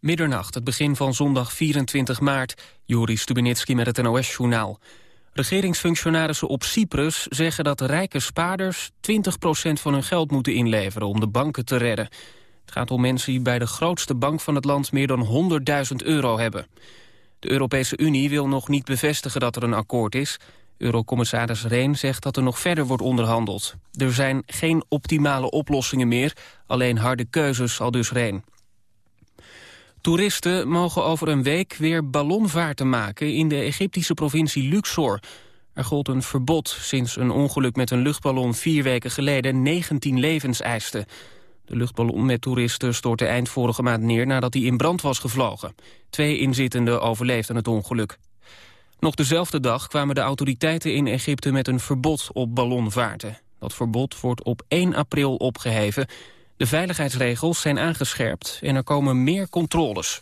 Middernacht, het begin van zondag 24 maart. Joris Stubenitski met het NOS-journaal. Regeringsfunctionarissen op Cyprus zeggen dat rijke spaarders 20% van hun geld moeten inleveren om de banken te redden. Het gaat om mensen die bij de grootste bank van het land meer dan 100.000 euro hebben. De Europese Unie wil nog niet bevestigen dat er een akkoord is. Eurocommissaris Reen zegt dat er nog verder wordt onderhandeld. Er zijn geen optimale oplossingen meer, alleen harde keuzes, al dus Reen. Toeristen mogen over een week weer ballonvaarten maken in de Egyptische provincie Luxor. Er gold een verbod sinds een ongeluk met een luchtballon vier weken geleden 19 levens eiste. De luchtballon met toeristen stortte eind vorige maand neer nadat hij in brand was gevlogen. Twee inzittenden overleefden het ongeluk. Nog dezelfde dag kwamen de autoriteiten in Egypte met een verbod op ballonvaarten. Dat verbod wordt op 1 april opgeheven de veiligheidsregels zijn aangescherpt en er komen meer controles.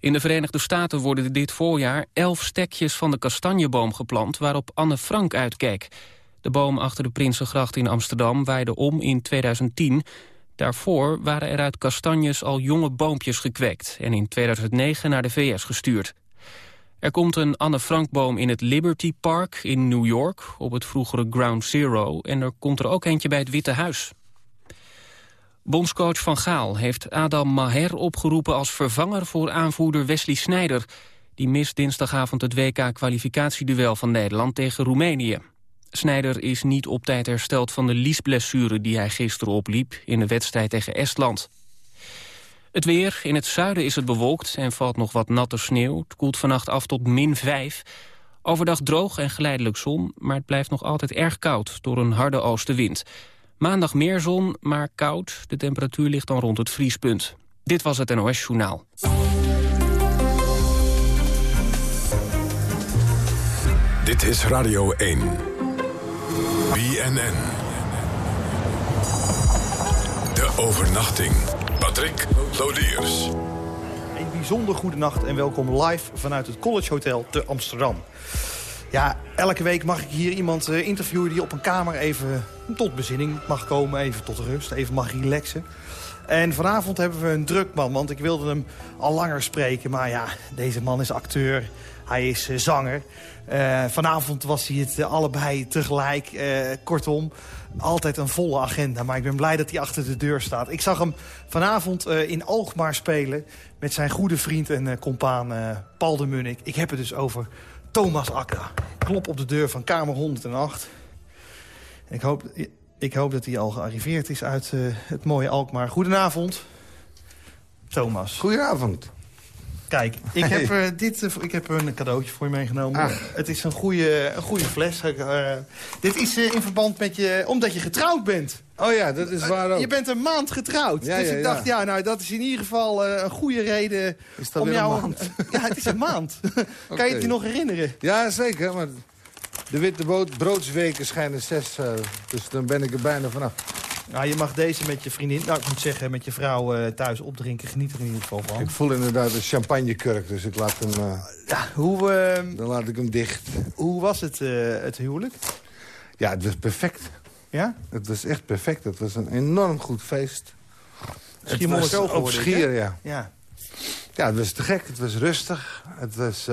In de Verenigde Staten worden dit voorjaar elf stekjes van de kastanjeboom geplant waarop Anne Frank uitkeek. De boom achter de Prinsengracht in Amsterdam waaide om in 2010. Daarvoor waren er uit kastanjes al jonge boompjes gekweekt en in 2009 naar de VS gestuurd. Er komt een Anne Frank-boom in het Liberty Park in New York, op het vroegere Ground Zero. En er komt er ook eentje bij het Witte Huis. Bondscoach Van Gaal heeft Adam Maher opgeroepen als vervanger voor aanvoerder Wesley Sneijder. Die mist dinsdagavond het WK-kwalificatieduel van Nederland tegen Roemenië. Sneijder is niet op tijd hersteld van de liesblessure die hij gisteren opliep in de wedstrijd tegen Estland. Het weer. In het zuiden is het bewolkt en valt nog wat natte sneeuw. Het koelt vannacht af tot min 5. Overdag droog en geleidelijk zon, maar het blijft nog altijd erg koud door een harde oostenwind. Maandag meer zon, maar koud. De temperatuur ligt dan rond het vriespunt. Dit was het NOS Journaal. Dit is Radio 1. BNN. De overnachting. Patrick Lodiers. Een bijzonder goede nacht en welkom live vanuit het College Hotel te Amsterdam. Ja, elke week mag ik hier iemand uh, interviewen die op een kamer even tot bezinning mag komen. Even tot rust, even mag relaxen. En vanavond hebben we een druk man, want ik wilde hem al langer spreken. Maar ja, deze man is acteur, hij is uh, zanger. Uh, vanavond was hij het allebei tegelijk. kortom, altijd een volle agenda. Maar ik ben blij dat hij achter de deur staat. Ik zag hem vanavond in Alkmaar spelen met zijn goede vriend en compaan Paul de Munnik. Ik heb het dus over Thomas Akka. Klop op de deur van kamer 108. Ik hoop, ik hoop dat hij al gearriveerd is uit uh, het mooie Alkmaar. Goedenavond, Thomas. Goedenavond. Kijk, ik heb, uh, dit, uh, ik heb een cadeautje voor je meegenomen. Ah. Het is een goede, een goede fles. dit is in verband met je... Omdat je getrouwd bent. Oh ja, dat is waar ook. Je bent een maand getrouwd. Ja, dus ja, ik dacht, ja. nou, dat is in ieder geval een goede reden... Is dat om jou, een maand? ja, het is een maand. okay. Kan je het je nog herinneren? Ja, zeker. Maar de witte broodsweken schijnen zes, uh, dus dan ben ik er bijna vanaf. Nou, je mag deze met je vriendin, nou ik moet zeggen, met je vrouw uh, thuis opdrinken. Geniet er in ieder geval van. Ik voel inderdaad een champagnekurk, dus ik laat hem... Uh, ja, hoe... dan laat ik hem dicht. Hoe was het, het huwelijk? Ja, het was perfect. Ja? Het was echt perfect. Het was een enorm goed feest. Schiermonnikoog geworden, Op Schier, ja. ja. Ja, het was te gek. Het was rustig. Het was...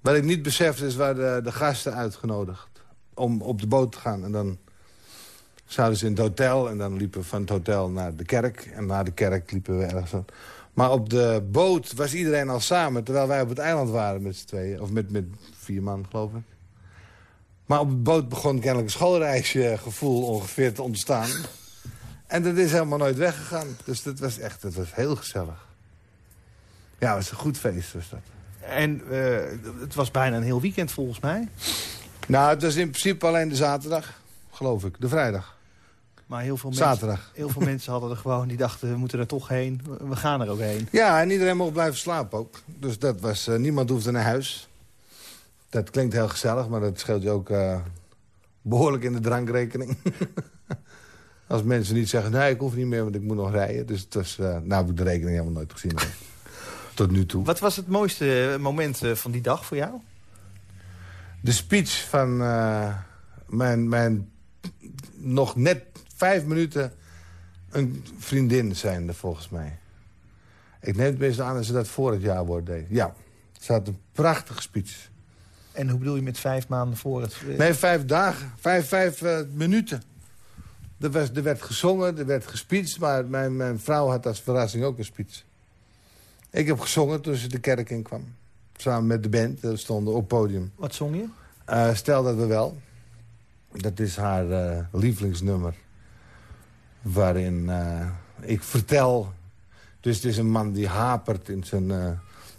Wat ik niet besefte is waar de, de gasten uitgenodigd. Om op de boot te gaan. En dan zouden ze in het hotel. En dan liepen we van het hotel naar de kerk. En na de kerk liepen we ergens aan. Maar op de boot was iedereen al samen. Terwijl wij op het eiland waren met z'n tweeën. Of met, met vier man, geloof ik. Maar op de boot begon kennelijk een schoolreisje gevoel ongeveer te ontstaan. En dat is helemaal nooit weggegaan. Dus dat was echt dat was heel gezellig. Ja, het was een goed feest was dat. En uh, het was bijna een heel weekend volgens mij. Nou, het was in principe alleen de zaterdag, geloof ik. De vrijdag. Maar heel veel, zaterdag. Mensen, heel veel mensen hadden er gewoon, die dachten, we moeten er toch heen. We gaan er ook heen. Ja, en iedereen mocht blijven slapen ook. Dus dat was, uh, niemand hoefde naar huis. Dat klinkt heel gezellig, maar dat scheelt je ook uh, behoorlijk in de drankrekening. Als mensen niet zeggen, nee, ik hoef niet meer, want ik moet nog rijden. Dus het was, nou heb ik de rekening helemaal nooit gezien tot nu toe. Wat was het mooiste moment uh, van die dag voor jou? De speech van uh, mijn, mijn nog net vijf minuten een vriendin zijnde, volgens mij. Ik neem tenminste aan dat ze dat voor het jaarwoord deed. Ja, ze had een prachtige speech. En hoe bedoel je met vijf maanden voor het... eh, Nee, vijf dagen. Vijf, vijf eh, minuten. Er, was, er werd gezongen, er werd gespeecht, maar mijn, mijn vrouw had als verrassing ook een speech. Ik heb gezongen toen ze de kerk in kwam. Samen met de band, we stonden op het podium. Wat zong je? Eh, stel dat we wel. Dat is haar eh, lievelingsnummer. Waarin eh, ik vertel... Dus het is een man die hapert in zijn... eh,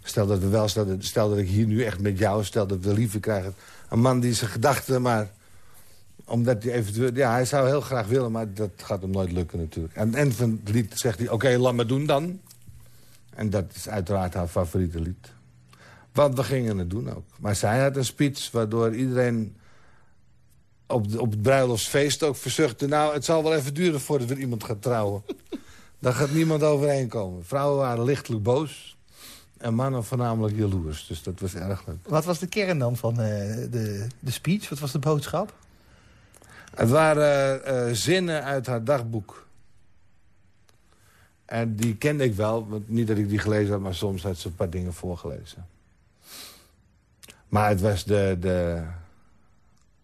stel dat we wel, stel dat, stel dat ik hier nu echt met jou... stel dat we liefde krijgen. Een man die zijn gedachten maar... Omdat hij eventueel... Ja, hij zou heel graag willen, maar dat gaat hem nooit lukken natuurlijk. Het eind van het lied zegt hij... Oké, laat me doen dan. En dat is uiteraard haar favoriete lied. Want we gingen het doen ook. Maar zij had een speech waardoor iedereen op, de, op het bruiloftsfeest ook verzuchtte... nou, het zal wel even duren voordat er iemand gaat trouwen. Daar gaat niemand overheen komen. Vrouwen waren lichtelijk boos en mannen voornamelijk jaloers. Dus dat was erg leuk. Wat was de kern dan van eh, de, de speech? Wat was de boodschap? Het waren eh, zinnen uit haar dagboek. En die kende ik wel. Want niet dat ik die gelezen had, maar soms had ze een paar dingen voorgelezen. Maar het was, de, de,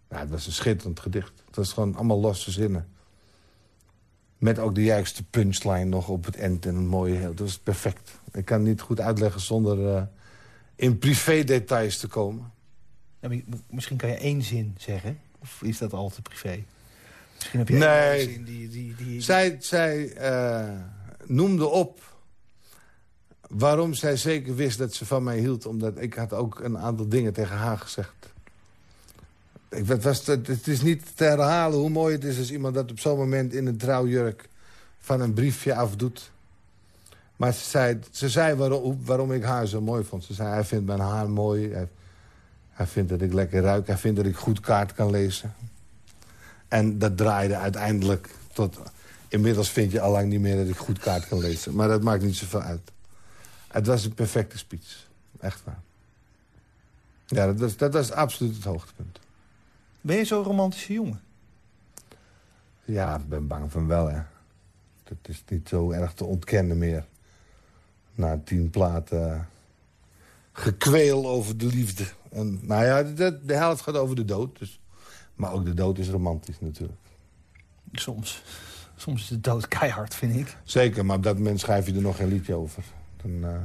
het was een schitterend gedicht. Het was gewoon allemaal losse zinnen. Met ook de juiste punchline nog op het eind en een mooie heel. Dat was perfect. Ik kan het niet goed uitleggen zonder eh, in privé details te komen. Misschien kan je één zin zeggen. Of is dat al te privé? Misschien heb je Nee. één zin die... die, die... Zij, zij eh, noemde op waarom zij zeker wist dat ze van mij hield. Omdat ik had ook een aantal dingen tegen haar gezegd. Ik, het, was, het, is niet te herhalen hoe mooi het is als iemand dat op zo'n moment in een trouwjurk van een briefje afdoet. Maar ze zei, ze zei waarom, ik haar zo mooi vond. Ze zei, hij vindt mijn haar mooi. Hij vindt dat ik lekker ruik. Hij vindt dat ik goed kaart kan lezen. En dat draaide uiteindelijk tot... Inmiddels vind je allang niet meer dat ik goed kaart kan lezen. Maar dat maakt niet zoveel uit. Het was een perfecte speech. Echt waar. Ja, dat was, dat was absoluut het hoogtepunt. Ben je zo'n romantische jongen? Ja, ik ben bang van wel, hè. Dat is niet zo erg te ontkennen meer. Na tien platen gekweel over de liefde. En, nou ja, de, de helft gaat over de dood. Dus. Maar ook de dood is romantisch natuurlijk. Soms. Soms is de dood keihard, vind ik. Zeker, maar op dat moment schrijf je er nog geen liedje over. Dan eh,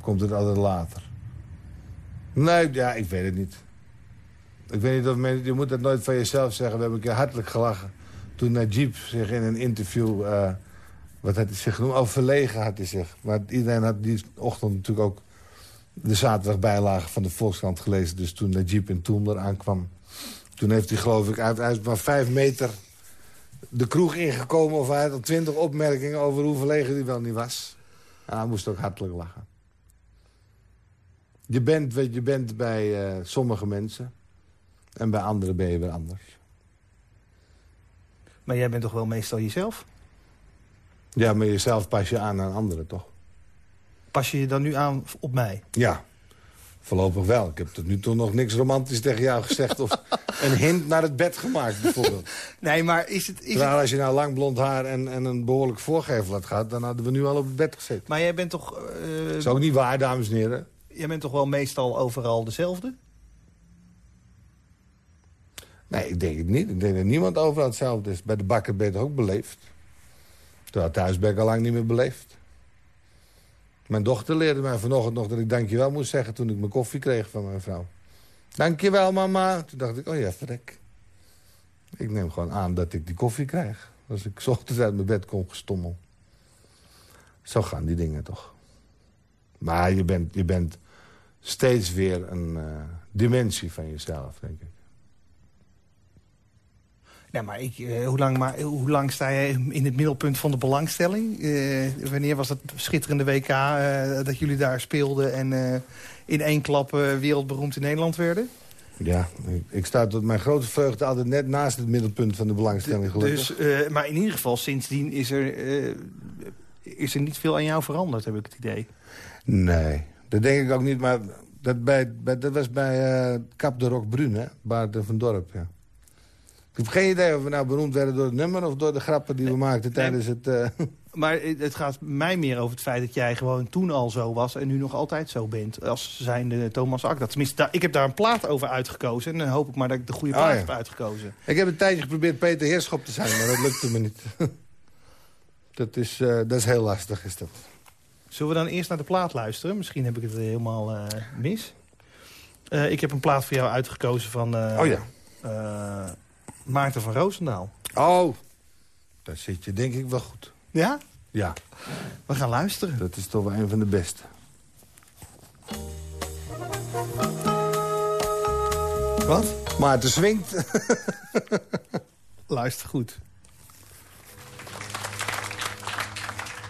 komt het altijd later. Nee, ja, ik weet het niet. Ik weet niet of men, je moet dat nooit van jezelf zeggen. We hebben een keer hartelijk gelachen. Toen Najib zich in een interview... eh, wat had hij zich genoemd? Oh, verlegen had hij zich. Maar iedereen had die ochtend natuurlijk ook... de zaterdagbijlage van de Volkskrant gelezen. Dus toen Najib in Toemler aankwam... toen heeft hij geloof ik uit, uit maar vijf meter de kroeg ingekomen... of hij had al twintig opmerkingen over hoe verlegen hij wel niet was. Ja, hij moest ook hartelijk lachen. Je bent wat je bent bij eh, sommige mensen. En bij anderen ben je weer anders. Maar jij bent toch wel meestal jezelf? Ja, maar jezelf pas je aan aan anderen, toch? Pas je je dan nu aan op mij? Ja, voorlopig wel. Ik heb tot nu toe nog niks romantisch tegen jou gezegd... of een hint naar het bed gemaakt, bijvoorbeeld. Nee, maar is het... Is Terwijl het... als je nou lang blond haar en, en een behoorlijk voorgevel had gehad... dan hadden we nu al op het bed gezeten. Maar jij bent toch... eh, Dat is ook niet waar, dames en heren. Jij bent toch wel meestal overal dezelfde? Nee, ik denk het niet. Ik denk dat niemand overal hetzelfde is. Bij de bakker ben je toch ook beleefd? Terwijl thuis ben ik al lang niet meer beleefd. Mijn dochter leerde mij vanochtend nog dat ik dankjewel moest zeggen... toen ik mijn koffie kreeg van mijn vrouw. Dankjewel, mama. Toen dacht ik, oh ja, verrek. Ik neem gewoon aan dat ik die koffie krijg. Als ik ochtends uit mijn bed kom gestommel. Zo gaan die dingen toch. Maar je bent, je bent steeds weer een eh, dimensie van jezelf, denk ik. Nou, maar, ik, eh, hoe, lang, maar hoe lang sta jij in het middelpunt van de belangstelling? Eh, wanneer was dat schitterende WK eh, dat jullie daar speelden... en in één klap wereldberoemd in Nederland werden? Ja, ik, sta tot mijn grote vreugde altijd net naast het middelpunt van de belangstelling gelukkig. Dus, maar in ieder geval, sindsdien is er, is er niet veel aan jou veranderd, heb ik het idee. Nee, dat denk ik ook niet, maar dat, bij, bij, dat was bij Cap de Rock Brun, hè? Bart van Dorp, ja. Ik heb geen idee of we nou beroemd werden door het nummer... of door de grappen die we maakten tijdens het... eh, Maar het gaat mij meer over het feit dat jij gewoon toen al zo was... en nu nog altijd zo bent, als zijnde Thomas Akda. Tenminste, ik heb daar een plaat over uitgekozen... en dan hoop ik maar dat ik de goede Oh, plaat ja. heb uitgekozen. Ik heb een tijdje geprobeerd Peter Heerschop te zijn, maar dat lukte me niet. dat, is, eh, dat is heel lastig, is dat. Zullen we dan eerst naar de plaat luisteren? Misschien heb ik het helemaal eh, mis. Ik heb een plaat voor jou uitgekozen van Oh ja. Maarten van Roosendaal. Oh, daar zit je denk ik wel goed. Ja? Ja, We gaan luisteren. dat is toch wel een van de beste. Wat? Maarten swingt. Luister goed.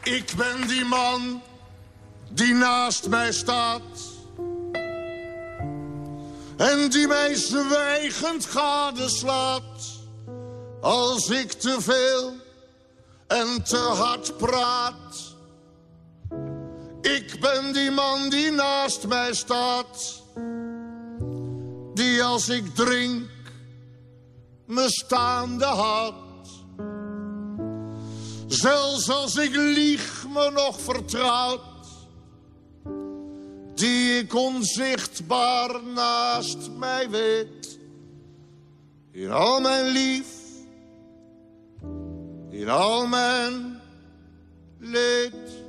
Ik ben die man die naast mij staat. En die mij zwijgend gadeslaat. Als ik te veel en te hard praat. Ik ben die man die naast mij staat. Die als ik drink me staande had. Zelfs als ik lieg me nog vertrouwt. Die ik onzichtbaar naast mij weet. In al mijn lief. In al mijn leed.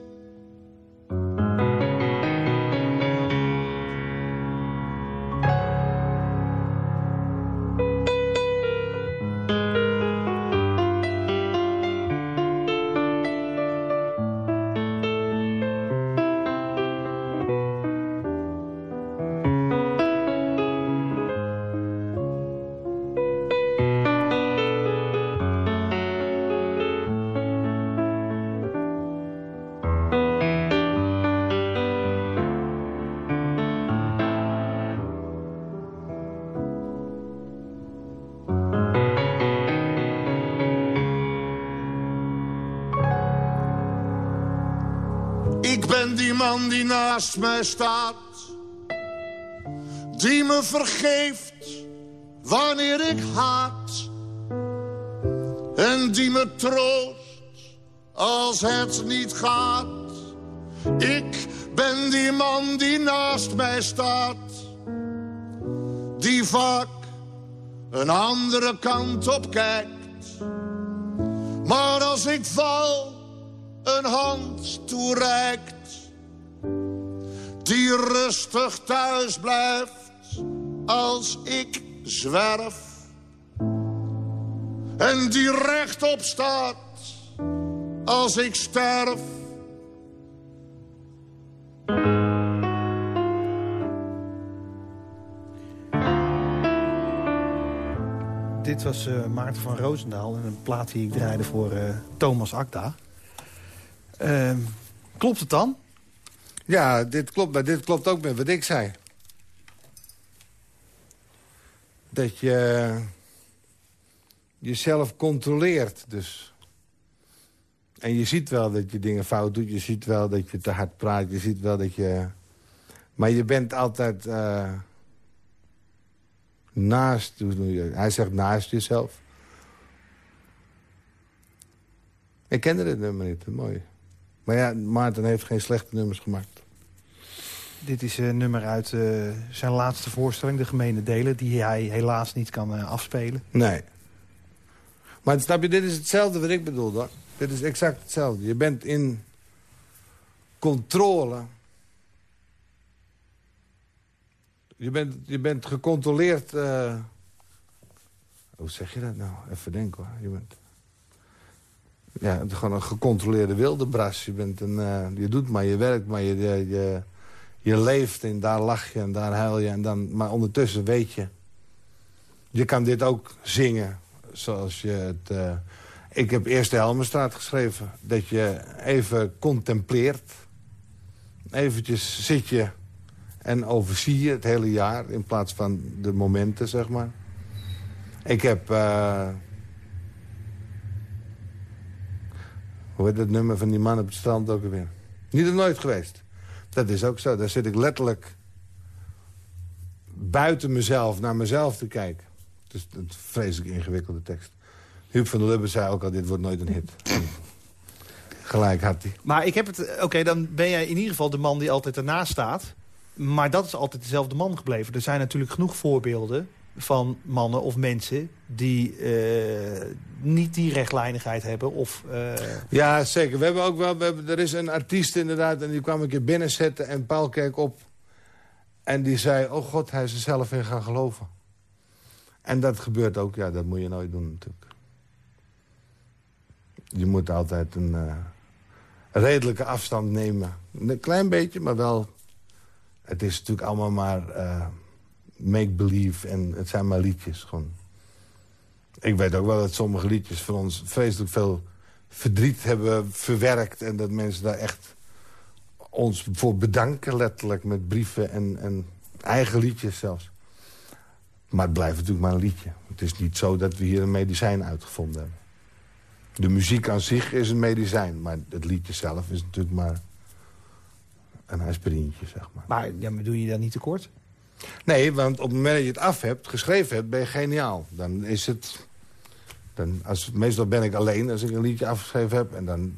Naast mij staat. Die me vergeeft wanneer ik haat. En die me troost als het niet gaat. Ik ben die man die naast mij staat. Die vaak een andere kant op kijkt. Maar als ik val, een hand toereikt. Die rustig thuis blijft als ik zwerf. En die rechtop staat als ik sterf. Dit was eh, Maarten van Roosendaal en een plaat die ik draaide voor eh, Thomas Akda. Ehm, klopt het dan? Ja, dit klopt, maar dit klopt ook met wat ik zei. Dat je jezelf controleert, dus. En je ziet wel dat je dingen fout doet. Je ziet wel dat je te hard praat. Je ziet wel dat je... Maar je bent altijd eh, naast... Hij zegt naast jezelf. Ik kende dit nummer niet, mooi. Maar ja, Maarten heeft geen slechte nummers gemaakt. Dit is een nummer uit eh, zijn laatste voorstelling, De Gemene Delen... die hij helaas niet kan eh, afspelen. Nee. Maar snap je, dit is hetzelfde wat ik bedoel, hoor. Dit is exact hetzelfde. Je bent in controle. Je bent, je bent gecontroleerd... eh, Hoe zeg je dat nou? Even denken, hoor. Je bent... Ja, gewoon een gecontroleerde wildebras. Je, bent een, eh, je doet maar, je werkt maar, je, je, je leeft en daar lach je en daar huil je. En dan, maar ondertussen weet je... Je kan dit ook zingen zoals je het... eh, ik heb eerst de Helmenstraat geschreven. Dat je even contempleert. Eventjes zit je en overzie je het hele jaar... in plaats van de momenten, zeg maar. Ik heb... eh, hoe heet het nummer van die man op het strand ook alweer? Niet of nooit geweest. Dat is ook zo. Daar zit ik letterlijk buiten mezelf naar mezelf te kijken. Dus een vreselijk ingewikkelde tekst. Huub van der Lubbe zei ook al, dit wordt nooit een hit. Gelijk had hij. Maar ik heb het... Oké, dan ben jij in ieder geval de man die altijd ernaast staat. Maar dat is altijd dezelfde man gebleven. Er zijn natuurlijk genoeg voorbeelden van mannen of mensen... die uh, niet die rechtlijnigheid hebben. Of, uh... Ja, zeker. We hebben ook wel, we hebben, er is een artiest inderdaad... en die kwam een keer binnenzetten en Paul keek op... en die zei, oh god, hij is er zelf in gaan geloven. En dat gebeurt ook, ja, dat moet je nooit doen natuurlijk. Je moet altijd een uh, redelijke afstand nemen. Een klein beetje, maar wel... Het is natuurlijk allemaal maar make-believe en het zijn maar liedjes. Gewoon. Ik weet ook wel dat sommige liedjes van ons vreselijk veel verdriet hebben verwerkt... en dat mensen daar echt ons voor bedanken, letterlijk, met brieven en, en eigen liedjes zelfs. Maar het blijft natuurlijk maar een liedje. Het is niet zo dat we hier een medicijn uitgevonden hebben. De muziek aan zich is een medicijn, maar het liedje zelf is natuurlijk maar een aspirintje, zeg maar. Maar, ja, maar doe je dat niet tekort? Nee, want op het moment dat je het af hebt, geschreven hebt, ben je geniaal. Dan is het... Dan, als, meestal ben ik alleen als ik een liedje afgeschreven heb. En dan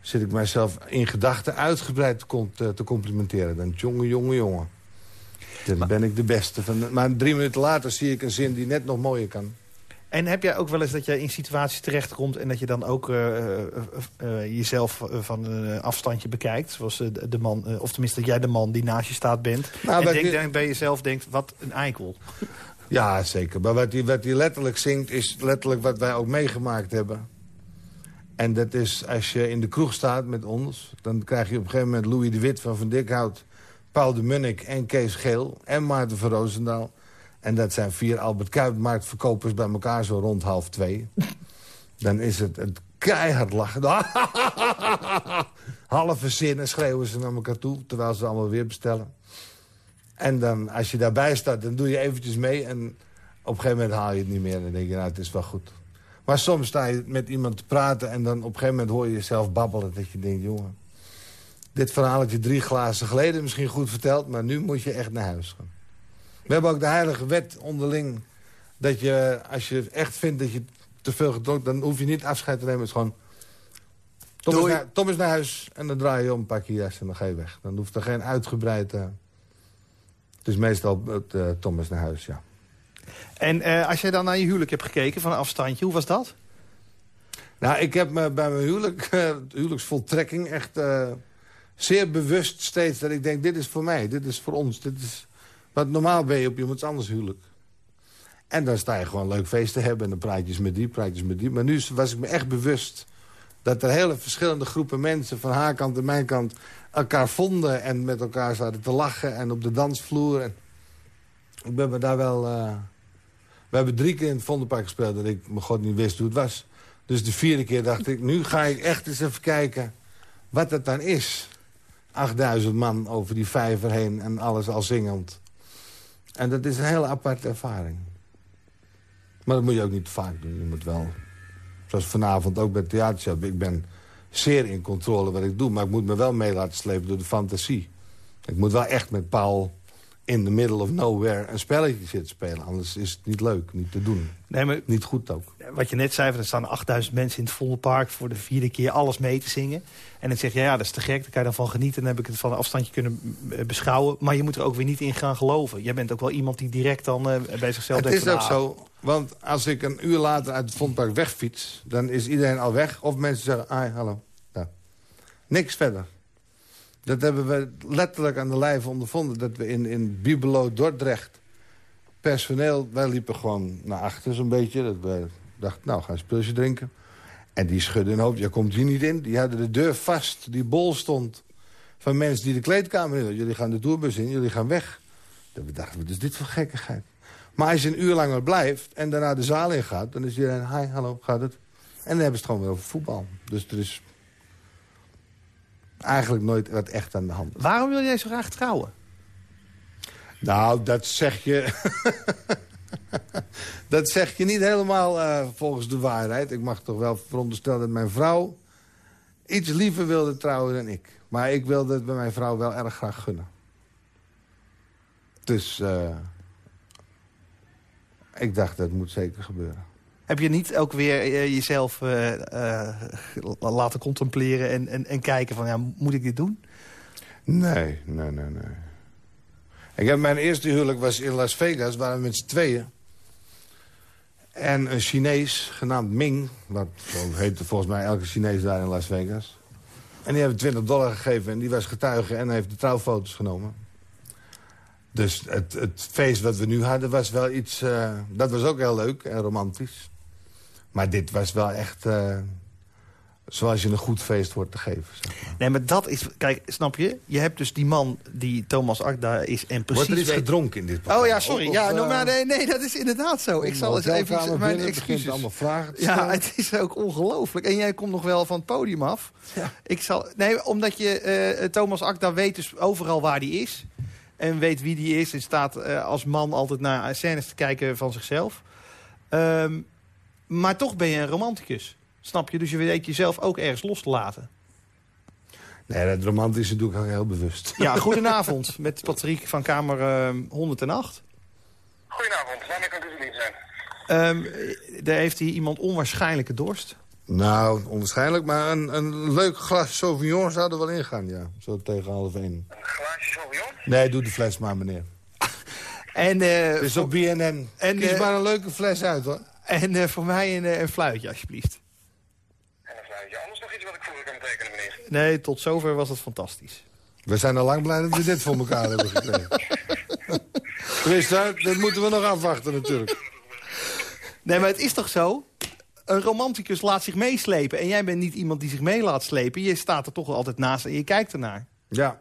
zit ik mijzelf in gedachten uitgebreid te, te complimenteren. Dan jongen, jongen, jongen. Dan ben ik de beste. Van, maar drie minuten later zie ik een zin die net nog mooier kan. En heb jij ook wel eens dat je in situaties terechtkomt... en dat je dan ook uh, uh, uh, jezelf van een afstandje bekijkt? Zoals de, man, of tenminste dat jij de man die naast je staat bent. Nou, en denk, je... bij jezelf denkt, wat een eikel. Ja, zeker. Maar wat hij, wat hij letterlijk zingt, is letterlijk wat wij ook meegemaakt hebben. En dat is, als je in de kroeg staat met ons... dan krijg je op een gegeven moment Louis de Wit van Van Dikhout... Paul de Munnik en Kees Geel en Maarten van Roosendaal... En dat zijn vier Albert Kuip-marktverkopers bij elkaar zo rond half twee. Dan is het, het keihard lachen. Halve zinnen schreeuwen ze naar elkaar toe, terwijl ze allemaal weer bestellen. En dan, als je daarbij staat, dan doe je eventjes mee... en op een gegeven moment haal je het niet meer. En dan denk je, nou, het is wel goed. Maar soms sta je met iemand te praten... en dan op een gegeven moment hoor je jezelf babbelen. Dat je denkt, jongen, dit verhaal had je drie glazen geleden misschien goed verteld... maar nu moet je echt naar huis gaan. We hebben ook de heilige wet onderling. Dat je, als je echt vindt dat je te veel gedronken... dan hoef je niet afscheid te nemen. Het is gewoon... Tom is, naar, Tom is, naar, huis en dan draai je om, pak je jas en dan ga je weg. Dan hoeft er geen uitgebreid... Uh... Het is meestal het, uh, Tom is naar huis, ja. En uh, als jij dan naar je huwelijk hebt gekeken van een afstandje, hoe was dat? Nou, ik heb me bij mijn huwelijk, huwelijksvoltrekking echt zeer bewust steeds... dat ik denk, dit is voor mij, dit is voor ons, dit is want normaal ben je op iemand anders huwelijk. En dan sta je gewoon leuk feest te hebben. En dan praatjes met die, praatjes met die. Maar nu was ik me echt bewust dat er hele verschillende groepen mensen... van haar kant en mijn kant elkaar vonden... en met elkaar zaten te lachen en op de dansvloer. En ik ben me daar wel... Uh... We hebben drie keer in het Vondelpark gespeeld... dat ik me god niet wist hoe het was. Dus de vierde keer dacht ik... nu ga ik echt eens even kijken wat het dan is. 8000 man over die vijver heen en alles al zingend. En dat is een hele aparte ervaring. Maar dat moet je ook niet vaak doen. Je moet wel, zoals vanavond ook bij het theatershow... ik ben zeer in controle wat ik doe... maar ik moet me wel mee laten slepen door de fantasie. Ik moet wel echt met Paul in the middle of nowhere een spelletje zitten spelen. Anders is het niet leuk, niet te doen. Nee, maar, niet goed ook. Wat je net zei, er staan 8000 mensen in het volle park... voor de vierde keer alles mee te zingen. En dan zeg je, ja, dat is te gek, daar kan je dan van genieten. Dan heb ik het van een afstandje kunnen eh, beschouwen. Maar je moet er ook weer niet in gaan geloven. Jij bent ook wel iemand die direct dan uh, bij zichzelf... Het is ook zo, want als ik een uur later uit het Vondelpark wegfiets... dan is iedereen al weg. Of mensen zeggen, ah, hallo. Niks verder. Dat hebben we letterlijk aan de lijve ondervonden. Dat we in, in Bibelo, Dordrecht, personeel... wij liepen gewoon naar achter zo'n beetje. Dat we dachten, nou, gaan een spulsje drinken. En die schudden hun hoofd. Je komt hier niet in. Die hadden de deur vast. Die bol stond van mensen die de kleedkamer in Jullie gaan de tourbus in, jullie gaan weg. Dat we dachten, wat is dit voor gekkigheid? Maar als je een uur langer blijft en daarna de zaal in gaat... dan is iedereen, hi, hallo, gaat het? En dan hebben ze het gewoon weer over voetbal. Dus er is eigenlijk nooit wat echt aan de hand. Waarom wil jij zo graag trouwen? Nou, dat zeg je... dat zeg je niet helemaal uh, volgens de waarheid. Ik mag toch wel veronderstellen dat mijn vrouw... iets liever wilde trouwen dan ik. Maar ik wilde het bij mijn vrouw wel erg graag gunnen. Dus uh, ik dacht, dat moet zeker gebeuren. Heb je niet ook weer eh, jezelf eh, eh, laten contempleren en, en, en kijken van... ja, moet ik dit doen? Nee, nee, nee, nee. Ik heb mijn eerste huwelijk was in Las Vegas, waren we met z'n tweeën. En een Chinees genaamd Ming, zo heette volgens mij elke Chinees daar in Las Vegas. En die hebben 20 dollar gegeven en die was getuige en heeft de trouwfoto's genomen. Dus het, het feest wat we nu hadden was wel iets... dat was ook heel leuk en romantisch. Maar dit was wel echt... eh, zoals je een goed feest hoort te geven. Zeg maar. Nee, maar dat is... Kijk, snap je? Je hebt dus die man die Thomas Akda is en precies... Wordt er iets gedronken in dit programma? Oh ja, sorry. Of, ja, eh, nou, maar nee, nee, dat is inderdaad zo. Ik zal eens even... Mijn excuses. allemaal vragen te Ja, het is ook ongelooflijk. En jij komt nog wel van het podium af. Ik zal, nee, omdat je eh, Thomas Akda weet dus overal waar die is. En weet wie die is. En staat eh, als man altijd naar scènes te kijken van zichzelf. Ehm, maar toch ben je een romanticus. Snap je? Dus je weet jezelf ook ergens los te laten. Nee, dat romantische doe ik ook heel bewust. Ja, goedenavond. Met Patrick van Kamer eh, 108. Goedenavond, waarmee kan ik u dienst zijn? Ehm daar heeft hier iemand onwaarschijnlijke dorst. Nou, onwaarschijnlijk, maar een, een leuk glas Sauvignon zou er wel ingaan, ja. Zo tegen half één. Een glaasje Sauvignon? Nee, doe de fles maar, meneer. En, eh, Het is op BNN. En, Kies eh, maar een leuke fles uit, hoor. En eh, voor mij een, eh, een fluitje, alsjeblieft. En een fluitje. Anders nog iets wat ik voor u kan betekenen, meneer. Nee, tot zover was het fantastisch. We zijn al lang blij dat we dit voor elkaar hebben gekregen. Tenminste, dat moeten we nog afwachten natuurlijk. Nee, maar het is toch zo? Een romanticus laat zich meeslepen. En jij bent niet iemand die zich mee laat slepen. Je staat er toch altijd naast en je kijkt ernaar. Ja.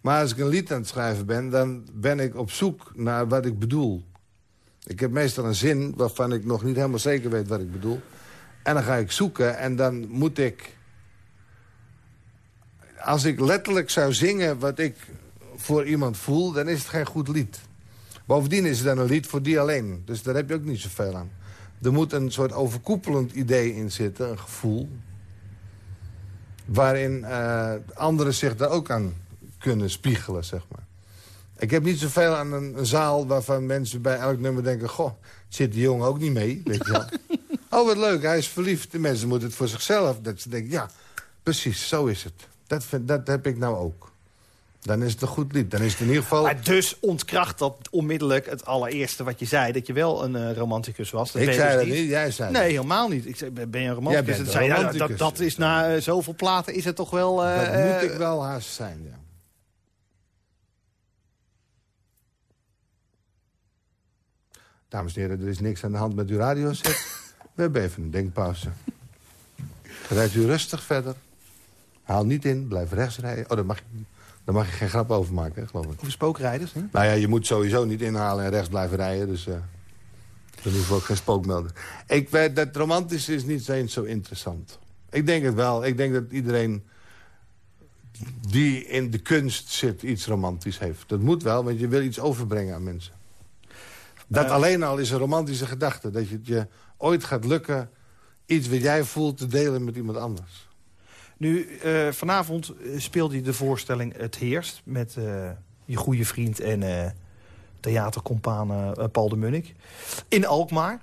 Maar als ik een lied aan het schrijven ben, dan ben ik op zoek naar wat ik bedoel. Ik heb meestal een zin waarvan ik nog niet helemaal zeker weet wat ik bedoel. En dan ga ik zoeken en dan moet ik... Als ik letterlijk zou zingen wat ik voor iemand voel, dan is het geen goed lied. Bovendien is het dan een lied voor die alleen. Dus daar heb je ook niet zoveel aan. Er moet een soort overkoepelend idee in zitten, een gevoel waarin eh, anderen zich daar ook aan kunnen spiegelen, zeg maar. Ik heb niet zoveel aan een, een zaal waarvan mensen bij elk nummer denken... goh, zit die jongen ook niet mee, weet je wel. oh, wat leuk, hij is verliefd. De mensen moeten het voor zichzelf. Dat ze denken, ja, precies, zo is het. Dat, vind, dat heb ik nou ook. Dan is het een goed lied. Dan is het in ieder geval... Maar dus ontkracht dat onmiddellijk het allereerste wat je zei. Dat je wel een eh, romanticus was. Dat ik zei dus dat niet, jij zei Nee, dat. helemaal niet. Ik zei, ben je een romanticus? Dat een zei romanticus. dat, dat is na eh, zoveel platen is het toch wel... eh, Dat moet ik wel haast zijn, ja. Dames en heren, er is niks aan de hand met uw radioset. We hebben even een denkpauze. Rijdt u rustig verder. Haal niet in, blijf rechts rijden. Oh, daar mag, je, daar mag je geen grap over maken, hè, geloof ik. Over spookrijders, hè? Nou ja, je moet sowieso niet inhalen en rechts blijven rijden. Dus eh dan hoeven we ook geen spook melden. Ik weet, dat romantische is niet eens zo interessant. Ik denk het wel. Ik denk dat iedereen die in de kunst zit iets romantisch heeft. Dat moet wel, want je wil iets overbrengen aan mensen. Dat Eh. alleen al is een romantische gedachte. Dat je het je ooit gaat lukken iets wat jij voelt te delen met iemand anders. Nu, eh, vanavond speelde je de voorstelling Het Heerst... met eh, je goede vriend en eh theatercompaan Paul de Munnik. In Alkmaar.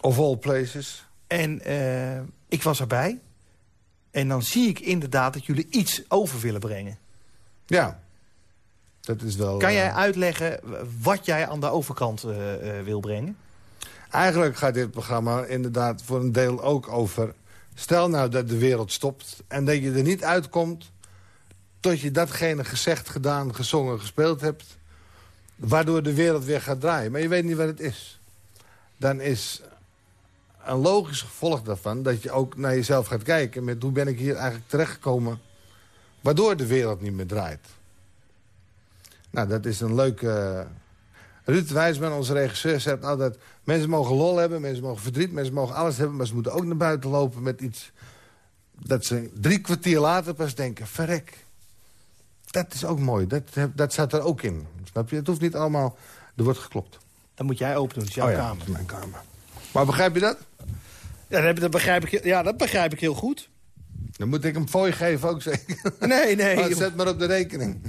Of all places. En ik was erbij. En dan zie ik inderdaad dat jullie iets over willen brengen. Ja. Dat is wel... Kan eh, jij uitleggen wat jij aan de overkant eh, eh, wil brengen? Eigenlijk gaat dit programma inderdaad voor een deel ook over... stel nou dat de wereld stopt en dat je er niet uitkomt... tot je datgene gezegd, gedaan, gezongen, gespeeld hebt... waardoor de wereld weer gaat draaien. Maar je weet niet wat het is. Dan is een logisch gevolg daarvan... dat je ook naar jezelf gaat kijken met hoe ben ik hier eigenlijk terechtgekomen... waardoor de wereld niet meer draait. Nou, dat is een leuke... Ruud Wijsman, onze regisseur, zegt altijd... mensen mogen lol hebben, mensen mogen verdriet, mensen mogen alles hebben... maar ze moeten ook naar buiten lopen met iets... dat ze drie kwartier later pas denken... verrek, dat is ook mooi, dat, dat staat er ook in. Snap je? Het hoeft niet allemaal... Er wordt geklopt. Dan moet jij open doen, het is jouw Oh ja, kamer. dat is mijn kamer. Maar begrijp je dat? Ja, dat, dat begrijp ik, ja, dat begrijp ik heel goed. Dan moet ik hem fooi geven ook zeker. Nee, nee. Maar zet maar op de rekening.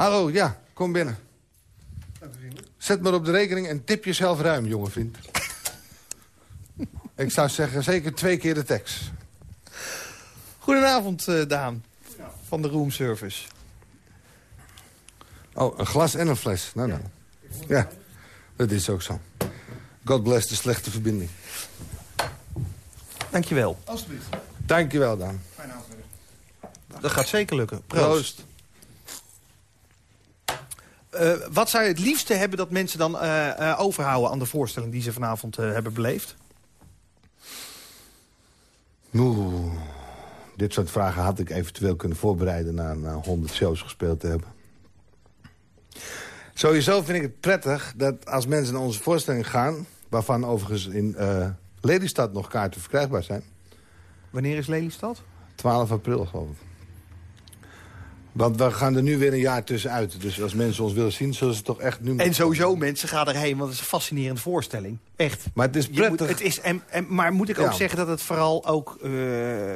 Hallo, ja, kom binnen. Zet maar op de rekening en tip jezelf ruim, jonge vriend. Ik zou zeggen, zeker twee keer de tekst. Goedenavond, eh, Daan. Van de Room Service. Oh, een glas en een fles. Nou, nou. Ja, dat is ook zo. God bless de slechte verbinding. Dankjewel. Alsjeblieft. Dankjewel, Daan. Fijne avond. Dat gaat zeker lukken. Proost. Proost. Eh, wat zou je het liefste hebben dat mensen dan eh, eh, overhouden... aan de voorstelling die ze vanavond hebben beleefd? Oeh, dit soort vragen had ik eventueel kunnen voorbereiden... na, na 100 shows gespeeld te hebben. Sowieso vind ik het prettig dat als mensen naar onze voorstelling gaan... waarvan overigens in eh, Lelystad nog kaarten verkrijgbaar zijn... Wanneer is Lelystad? 12 april, geloof ik. Want we gaan er nu weer een jaar tussenuit. Dus als mensen ons willen zien, zullen ze toch echt nu... En sowieso, mensen, gaan erheen, want het is een fascinerende voorstelling. Echt. Maar het is Je moet, prettig. het is, en, en, maar moet ik ook Ja. zeggen dat het vooral ook eh,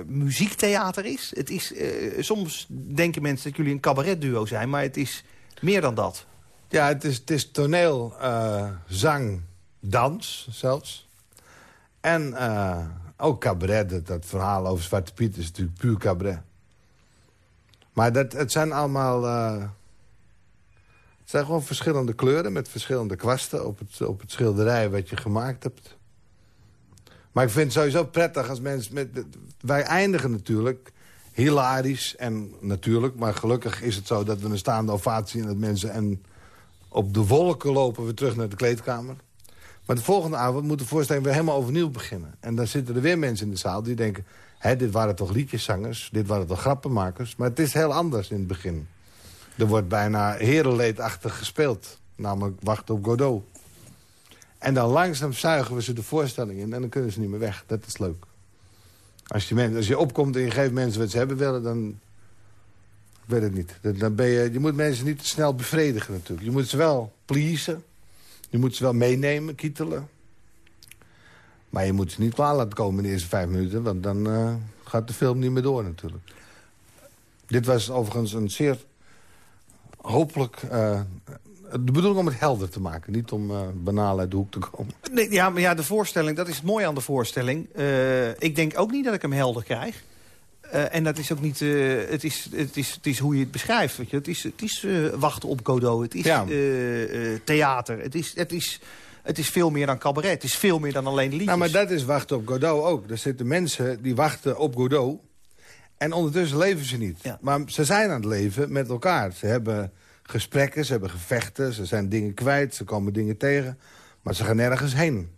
muziektheater is? Het is eh, soms denken mensen dat jullie een cabaretduo zijn, maar het is meer dan dat. Ja, het is, het is toneel, eh, zang, dans zelfs. En ook cabaret. Dat, dat verhaal over Zwarte Piet is natuurlijk puur cabaret. Maar dat, het zijn allemaal... eh, het zijn gewoon verschillende kleuren met verschillende kwasten... op het, op het schilderij wat je gemaakt hebt. Maar ik vind het sowieso prettig als mensen... Met, wij eindigen natuurlijk hilarisch en natuurlijk... maar gelukkig is het zo dat we een staande ovatie... en dat mensen en op de wolken lopen we terug naar de kleedkamer. Maar de volgende avond moet de voorstelling weer helemaal overnieuw beginnen. En dan zitten er weer mensen in de zaal die denken... Hé, dit waren toch liedjeszangers, dit waren toch grappenmakers. Maar het is heel anders in het begin. Er wordt bijna herenleedachtig gespeeld. Namelijk wachten op Godot. En dan langzaam zuigen we ze de voorstelling in... en dan kunnen ze niet meer weg. Dat is leuk. Als je, men- als je opkomt en je geeft mensen wat ze hebben willen... dan ik weet het niet. Dan ben je, je moet mensen niet te snel bevredigen natuurlijk. Je moet ze wel pleasen. Je moet ze wel meenemen, kietelen. Maar je moet ze niet klaar laten komen in de eerste vijf minuten... want dan eh, gaat de film niet meer door natuurlijk. Dit was overigens een zeer hopelijk... eh, de bedoeling om het helder te maken. Niet om banaal uit de hoek te komen. Nee, ja, maar ja, de voorstelling, dat is het mooie aan de voorstelling. Ik denk ook niet dat ik hem helder krijg. En dat is ook niet... het, is, het, is, het is hoe je het beschrijft. Weet je. Het is, het is wachten op Godot. Het is Ja. theater. Het is, het, is, het is veel meer dan cabaret. Het is veel meer dan alleen liedjes. Nou, maar dat is wachten op Godot ook. Er zitten mensen die wachten op Godot. En ondertussen leven ze niet. Ja. Maar ze zijn aan het leven met elkaar. Ze hebben gesprekken, ze hebben gevechten, ze zijn dingen kwijt, ze komen dingen tegen. Maar ze gaan nergens heen.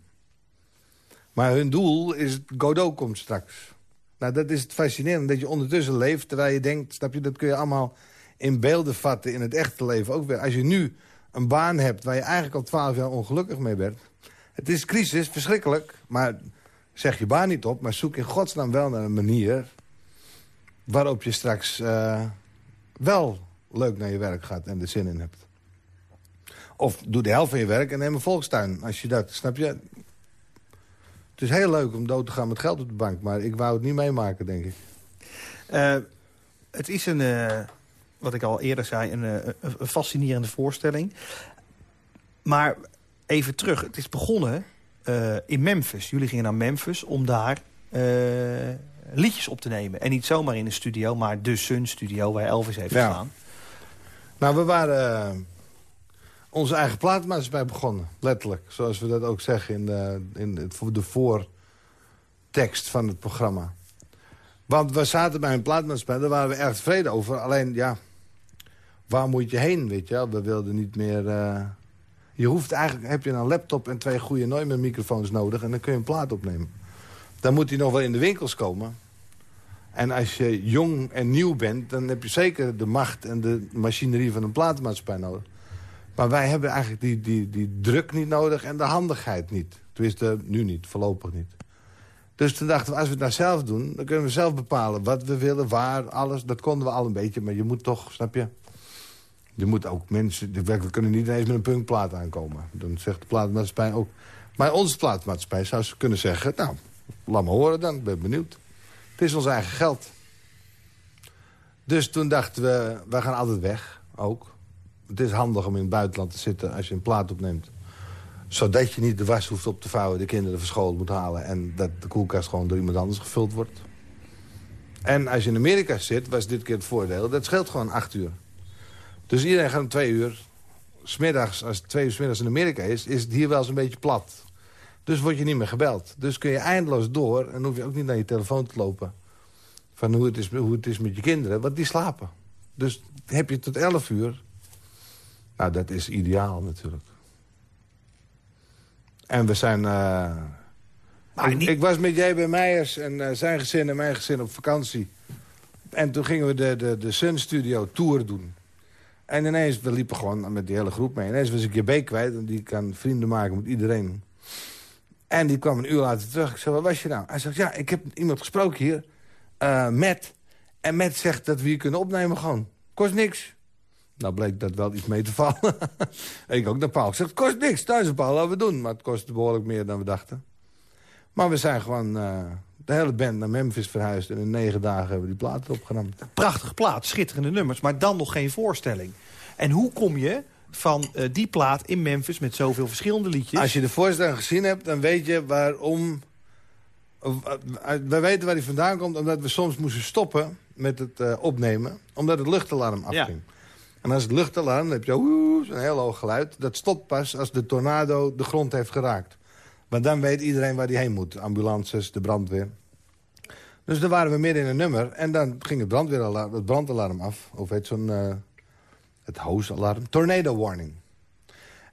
Maar hun doel is, Godot komt straks. Nou, dat is het fascinerende, dat je ondertussen leeft... terwijl je denkt, snap je, dat kun je allemaal in beelden vatten... in het echte leven ook weer. Als je nu een baan hebt waar je eigenlijk al twaalf jaar ongelukkig mee bent... het is crisis, verschrikkelijk, maar zeg je baan niet op... maar zoek in godsnaam wel naar een manier... waarop je straks eh, wel leuk naar je werk gaat en er zin in hebt. Of doe de helft van je werk en neem een volkstuin. Als je dat, snap je? Het is heel leuk om dood te gaan met geld op de bank... maar ik wou het niet meemaken, denk ik. Eh, het is een, eh, wat ik al eerder zei, een, eh, een- een fascinerende voorstelling. Maar even terug, het is begonnen eh, in Memphis. Jullie gingen naar Memphis om daar eh, liedjes op te nemen. En niet zomaar in een studio, maar de Sun Studio waar Elvis heeft Ja. gedaan. Nou, we waren onze eigen platenmaatschappij begonnen. Letterlijk. Zoals we dat ook zeggen in de, in de voortekst van het programma. Want we zaten bij een platenmaatschappij, daar waren we erg tevreden over. Alleen, ja, waar moet je heen, weet je? We wilden niet meer... eh, je hoeft eigenlijk, heb je een laptop en twee goede Neumann microfoons nodig... en dan kun je een plaat opnemen. Dan moet die nog wel in de winkels komen. En als je jong en nieuw bent, dan heb je zeker de macht en de machinerie van een platenmaatschappij nodig. Maar wij hebben eigenlijk die, die, die druk niet nodig en de handigheid niet. Tenminste, nu niet, voorlopig niet. Dus toen dachten we, als we het nou zelf doen, dan kunnen we zelf bepalen wat we willen, waar, alles. Dat konden we al een beetje, maar je moet toch, snap je? Je moet ook mensen, we kunnen niet eens met een punkplaat aankomen. Dan zegt de platenmaatschappij ook. Maar onze platenmaatschappij zou ze kunnen zeggen, nou, laat me horen dan, ik ben benieuwd. Het is ons eigen geld. Dus toen dachten we, wij gaan altijd weg, ook. Het is handig om in het buitenland te zitten als je een plaat opneemt. Zodat je niet de was hoeft op te vouwen, de kinderen van school moet halen... en dat de koelkast gewoon door iemand anders gevuld wordt. En als je in Amerika zit, was dit keer het voordeel... dat scheelt gewoon acht uur. Dus iedereen gaat om twee uur. Smiddags, als het twee uur smiddags in Amerika is... is het hier wel eens een beetje plat. Dus word je niet meer gebeld. Dus kun je eindeloos door en hoef je ook niet naar je telefoon te lopen... van hoe het is, hoe het is met je kinderen, want die slapen. Dus heb je tot elf uur... nou, dat is ideaal natuurlijk. En we zijn... eh, Maar ik, niet- ik was met J.B. Meijers en eh, zijn gezin en mijn gezin op vakantie. En toen gingen we de, de, de Sun Studio Tour doen. En ineens, we liepen gewoon met die hele groep mee. Ineens was ik JB kwijt en die kan vrienden maken met iedereen. En die kwam een uur later terug. Ik zei, wat was je nou? Hij zegt, ja, ik heb iemand gesproken hier. eh Matt. En Matt zegt dat we hier kunnen opnemen gewoon. Kost niks. Nou bleek dat wel iets mee te vallen. ik ook naar Paul. Ik zeg, het kost niks. Thuis Paul, laten we doen. Maar het kostte behoorlijk meer dan we dachten. Maar we zijn gewoon eh, de hele band naar Memphis verhuisd. En in negen dagen hebben we die platen opgenomen. Prachtige plaat, schitterende nummers, maar dan nog geen voorstelling. En hoe kom je van eh, die plaat in Memphis met zoveel verschillende liedjes... Als je de voorstelling gezien hebt, dan weet je waarom... We weten waar die vandaan komt, omdat we soms moesten stoppen met het eh, opnemen. Omdat het luchtalarm afging. En als het luchtalarm, dan heb je zo'n heel hoog geluid. Dat stopt pas als de tornado de grond heeft geraakt. Want dan weet iedereen waar die heen moet. Ambulances, de brandweer. Dus dan waren we midden in een nummer. En dan ging het, brandweeralarm, het brandalarm af. Of heet zo'n... eh, het hoosalarm. Tornado warning.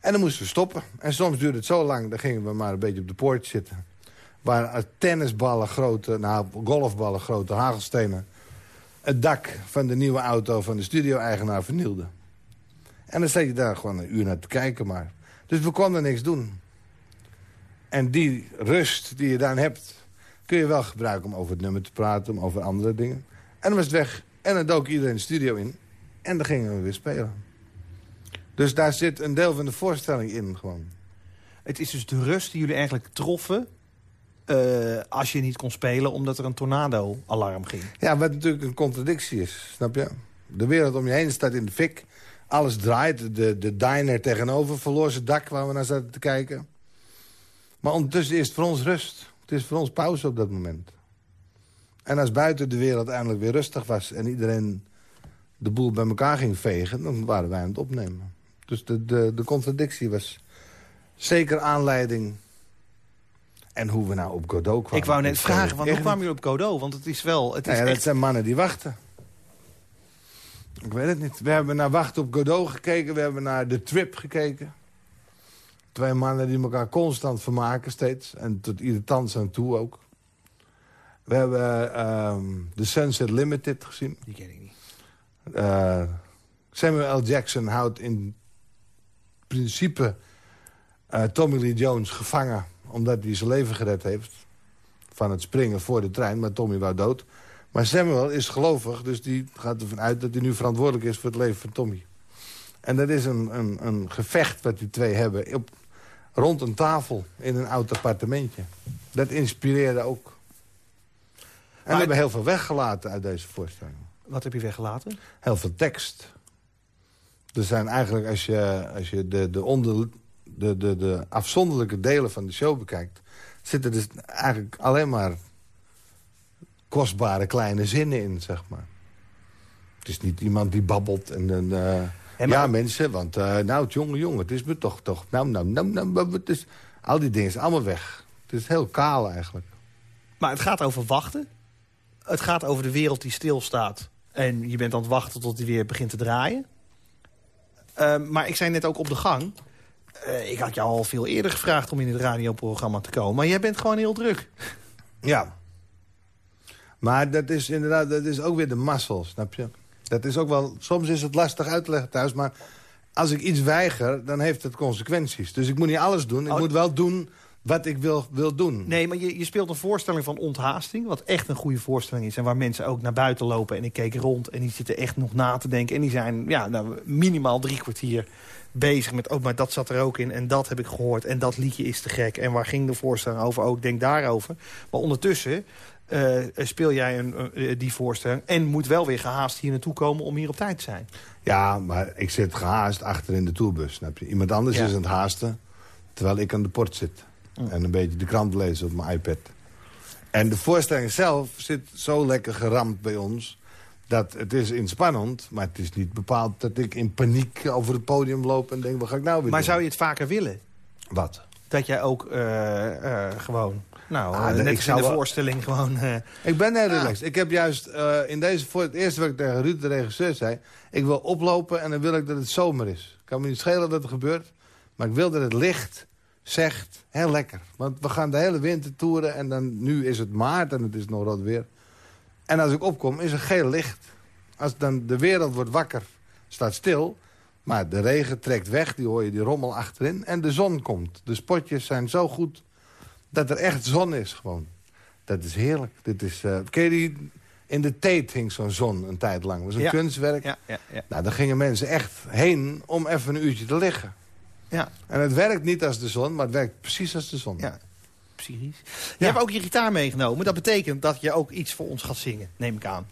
En dan moesten we stoppen. En soms duurde het zo lang, dan gingen we maar een beetje op de poort zitten. Waar tennisballen grote, nou golfballen grote hagelstenen... het dak van de nieuwe auto van de studio-eigenaar vernielden. En dan zat je daar gewoon een uur naar te kijken maar. Dus we konden niks doen. En die rust die je dan hebt, kun je wel gebruiken om over het nummer te praten... om over andere dingen. En dan was het weg. En dan dook iedereen de studio in. En dan gingen we weer spelen. Dus daar zit een deel van de voorstelling in gewoon. Het is dus de rust die jullie eigenlijk troffen... eh, als je niet kon spelen omdat er een tornado-alarm ging. Ja, wat natuurlijk een contradictie is, snap je? De wereld om je heen staat in de fik. Alles draait. De, de diner tegenover verloor zijn dak waar we naar zaten te kijken. Maar ondertussen is het voor ons rust. Het is voor ons pauze op dat moment. En als buiten de wereld eindelijk weer rustig was... en iedereen de boel bij elkaar ging vegen... dan waren wij aan het opnemen. Dus de, de, de contradictie was zeker aanleiding... En hoe we nou op Godot kwamen. ik wou net vragen, van, hoe kwamen jullie op Godot? Want het is wel... Het is ja, dat echt... zijn mannen die wachten. Ik weet het niet. We hebben naar Wachten op Godot gekeken. We hebben naar The Trip gekeken. Twee mannen die elkaar constant vermaken steeds. En tot irritant aan toe ook. We hebben ehm The Sunset Limited gezien. Die ken ik niet. Eh, Samuel L. Jackson houdt in principe eh, Tommy Lee Jones gevangen... omdat hij zijn leven gered heeft van het springen voor de trein. Maar Tommy wou dood. Maar Samuel is gelovig, dus die gaat ervan uit... dat hij nu verantwoordelijk is voor het leven van Tommy. En dat is een, een, een gevecht wat die twee hebben... Op, rond een tafel in een oud appartementje. Dat inspireerde ook. En we hebben heel veel weggelaten uit deze voorstelling Wat heb je weggelaten? heel veel tekst. Er zijn eigenlijk, als je, als je de, de, onder, de, de, de afzonderlijke delen van de show bekijkt... zitten er dus eigenlijk alleen maar kostbare kleine zinnen in, zeg maar. Het is niet iemand die babbelt en... dan maar- Ja, mensen, want eh, nou, jongen, jongen, het is me toch, toch... Nou, nou, nou, nou, het is, al die dingen zijn allemaal weg. Het is heel kaal eigenlijk. Maar het gaat over wachten. Het gaat over de wereld die stilstaat. En je bent aan het wachten tot die weer begint te draaien. Ehm, maar ik zei net ook op de gang... eh, ik had jou al veel eerder gevraagd om in het radioprogramma te komen. Maar jij bent gewoon heel druk. Ja. Maar dat is inderdaad, dat is ook weer de mazzel, snap je? Dat is ook wel, soms is het lastig uit te leggen thuis, maar als ik iets weiger, dan heeft het consequenties. Dus ik moet niet alles doen, ik Oh. moet wel doen wat ik wil, wil doen. Nee, maar je, je speelt een voorstelling van onthaasting. Wat echt een goede voorstelling is. En waar mensen ook naar buiten lopen. En ik keek rond en die zitten echt nog na te denken. En die zijn ja, nou, minimaal drie kwartier bezig met... oh, maar dat zat er ook in en dat heb ik gehoord. En dat liedje is te gek. En waar ging de voorstelling over? Ook denk daarover. Maar ondertussen eh, speel jij een, eh, die voorstelling... en moet wel weer gehaast hier naartoe komen om hier op tijd te zijn. Ja, maar ik zit gehaast achter in de tourbus. Snap je? Iemand anders Ja. is aan het haasten, terwijl ik aan de port zit. En een beetje de krant lezen op mijn iPad. En de voorstelling zelf zit zo lekker geramd bij ons... dat het is inspannend, maar het is niet bepaald dat ik in paniek over het podium loop... en denk, wat ga ik nou weer Maar doen? zou je het vaker willen? Wat? Dat jij ook eh, eh, gewoon... Nou, Ah, eh, net ik zou de wel- voorstelling gewoon... eh, Ik ben heel relaxed. Ik heb juist eh, in deze voor het eerste wat ik tegen Ruud, de regisseur, zei... ik wil oplopen en dan wil ik dat het zomer is. kan me niet schelen dat er gebeurt. Maar ik wil dat het licht zegt, heel lekker. Want we gaan de hele winter toeren en dan, nu is het maart en het is nog rood weer. En als ik opkom, is er geel licht. Als dan de wereld wordt wakker, staat stil... maar de regen trekt weg, die hoor je die rommel achterin... en de zon komt. De spotjes zijn zo goed dat er echt zon is gewoon. Dat is heerlijk. Dit is, eh, ken die, in de Tate hing zo'n zon een tijd lang. Dat was een Ja. kunstwerk. ja, ja, ja. Nou, daar gingen mensen echt heen om even een uurtje te liggen. ja, En het werkt niet als de zon, maar het werkt precies als de zon. ja. Psychisch. Je hebt ook je gitaar meegenomen. Dat betekent dat je ook iets voor ons gaat zingen, neem ik aan.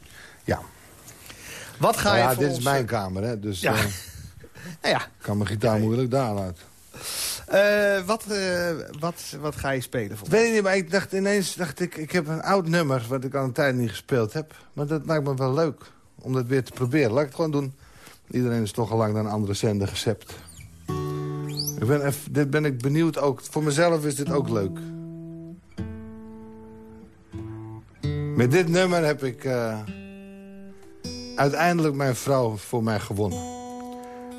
ja. Wat ga Nou je ja, voor dit ons... is mijn kamer, hè. Dus Ja. eh, Nou ja, ik kan mijn gitaar moeilijk daar laten. Eh, wat, eh, wat, wat ga je spelen voor Ik weet niet, maar ik dacht ineens, dacht ik, ik heb een oud nummer... wat ik al een tijd niet gespeeld heb. Maar dat lijkt me wel leuk om dat weer te proberen. Laat ik het gewoon doen. Iedereen is toch al lang naar een andere zender gezept. Ik ben even, dit ben ik benieuwd ook. Voor mezelf is dit ook leuk. Met dit nummer heb ik eh, uiteindelijk mijn vrouw voor mij gewonnen.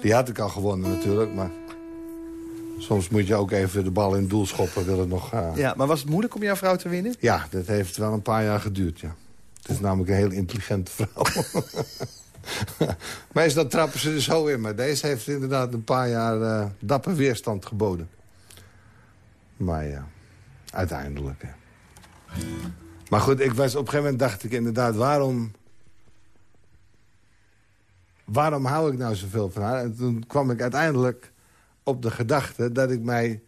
Die had ik al gewonnen natuurlijk, maar... Soms moet je ook even de bal in het doel schoppen. Wil het nog gaan. Ja, maar was het moeilijk om jouw vrouw te winnen? Ja, dat heeft wel een paar jaar geduurd, ja. Het is namelijk een heel intelligente vrouw. Meestal trappen ze er zo in, maar deze heeft inderdaad een paar jaar eh, dapper weerstand geboden. Maar ja, uiteindelijk. Hè. Maar goed, ik was, op een gegeven moment dacht ik inderdaad, waarom... Waarom hou ik nou zoveel van haar? En toen kwam ik uiteindelijk op de gedachte dat ik mij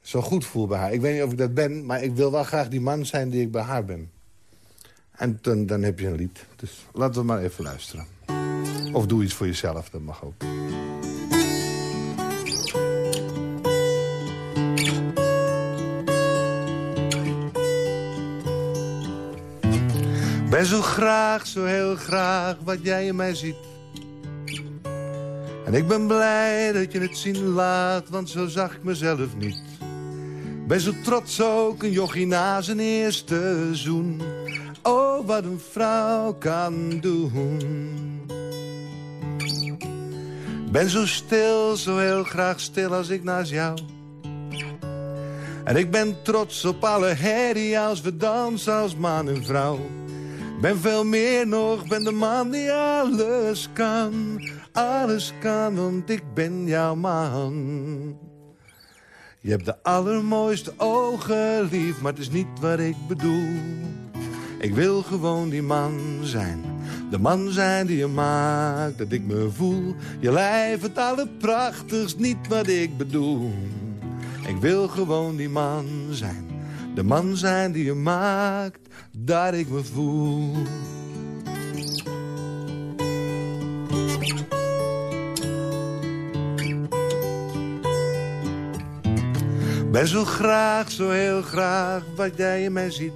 zo goed voel bij haar. Ik weet niet of ik dat ben, maar ik wil wel graag die man zijn die ik bij haar ben. En dan, dan heb je een lied. Dus laten we maar even luisteren. Of doe iets voor jezelf, dat mag ook. Ben zo graag, zo heel graag wat jij in mij ziet. En ik ben blij dat je het zien laat, want zo zag ik mezelf niet. Ben zo trots ook een jochie na zijn eerste zoen. Oh, wat een vrouw kan doen. Ben zo stil, zo heel graag stil als ik naast jou. En ik ben trots op alle herrie als we dansen als man en vrouw. Ben veel meer nog, ben de man die alles kan. Alles kan, want ik ben jouw man. Je hebt de allermooiste ogen lief, maar het is niet wat ik bedoel. Ik wil gewoon die man zijn. De man zijn die je maakt, dat ik me voel. Je lijf het allerprachtigst, niet wat ik bedoel. Ik wil gewoon die man zijn. De man zijn die je maakt, dat ik me voel. Ben zo graag, zo heel graag wat jij in mij ziet.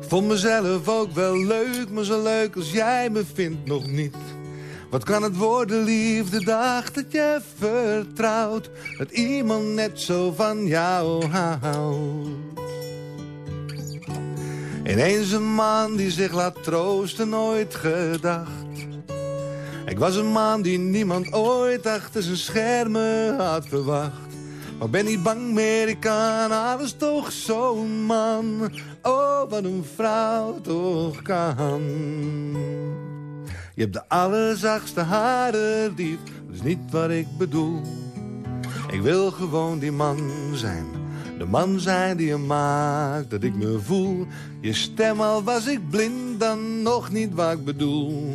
Vond mezelf ook wel leuk, maar zo leuk als jij me vindt nog niet. Wat kan het worden, liefde, dag dat je vertrouwt. Dat iemand net zo van jou houdt. Ineens een man die zich laat troosten, nooit gedacht. Ik was een man die niemand ooit achter zijn schermen had verwacht. Ben niet bang meer, ik kan alles toch zo'n man. Oh, wat een vrouw toch kan. Je hebt de allerzachtste haren lief, dat is niet wat ik bedoel. Ik wil gewoon die man zijn. De man zijn die je maakt, dat ik me voel. Je stem al was ik blind, dan nog niet wat ik bedoel.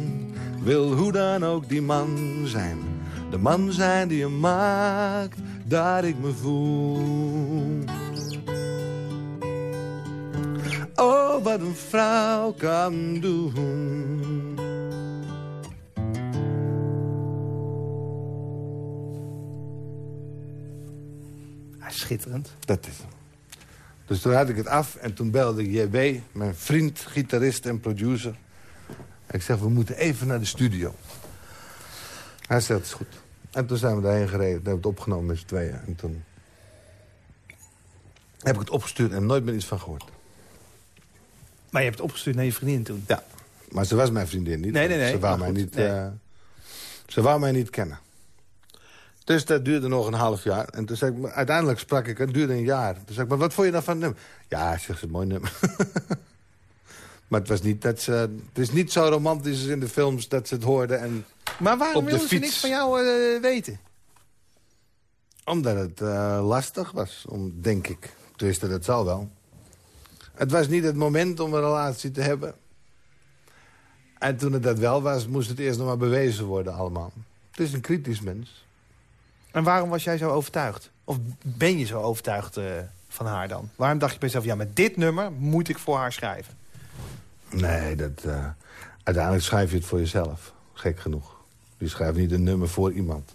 Ik wil hoe dan ook die man zijn. De man zijn die je maakt, dat ik me voel. Oh, wat een vrouw kan doen. Ah, schitterend. Dat is. Dus toen had ik het af en toen belde ik JB, mijn vriend, gitarist en producer. Ik zeg, we moeten even naar de studio. Hij zegt, het is goed. En toen zijn we daarheen gereden. Toen hebben we het opgenomen met z'n tweeën. En toen heb ik het opgestuurd en nooit meer iets van gehoord. Maar je hebt het opgestuurd naar je vriendin toen. Ja, maar ze was mijn vriendin niet. Nee, nee, nee, Ze wou, mij goed, niet, nee. eh, ze wou mij niet kennen. Dus dat duurde nog een half jaar. En toen zei ik, uiteindelijk sprak ik, het duurde een jaar. Toen zei ik, maar wat vond je dan van het nummer? Ja, zegt ze, mooi nummer. maar het, was niet dat ze, het is niet zo romantisch als in de films dat ze het hoorden. En, Maar waarom Op de wilde ze niks van jou eh, weten? omdat het eh, lastig was, om, denk ik. Tenminste, dat zal wel. Het was niet het moment om een relatie te hebben. En toen het dat wel was, moest het eerst nog maar bewezen worden allemaal. Het is een kritisch mens. En waarom was jij zo overtuigd? Of ben je zo overtuigd eh, van haar dan? Waarom dacht je bij jezelf, ja, met dit nummer moet ik voor haar schrijven? Nee, dat, eh, uiteindelijk schrijf je het voor jezelf. Gek genoeg. Je schrijft niet een nummer voor iemand.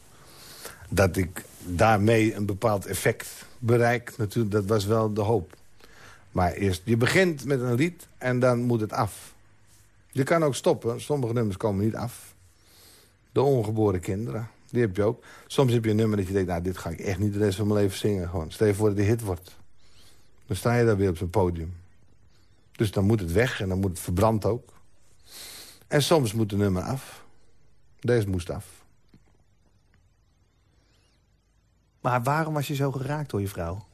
Dat ik daarmee een bepaald effect bereik, natuurlijk, dat was wel de hoop. Maar eerst, je begint met een lied en dan moet het af. Je kan ook stoppen. Sommige nummers komen niet af. De ongeboren kinderen, die heb je ook. Soms heb je een nummer dat je denkt, nou, dit ga ik echt niet de rest van mijn leven zingen. Gewoon. Stel je voor dat die hit wordt. Dan sta je daar weer op zo'n podium. Dus dan moet het weg en dan moet het verbrand ook. En soms moet de nummer af. Deze moest af. Maar waarom was je zo geraakt door je vrouw?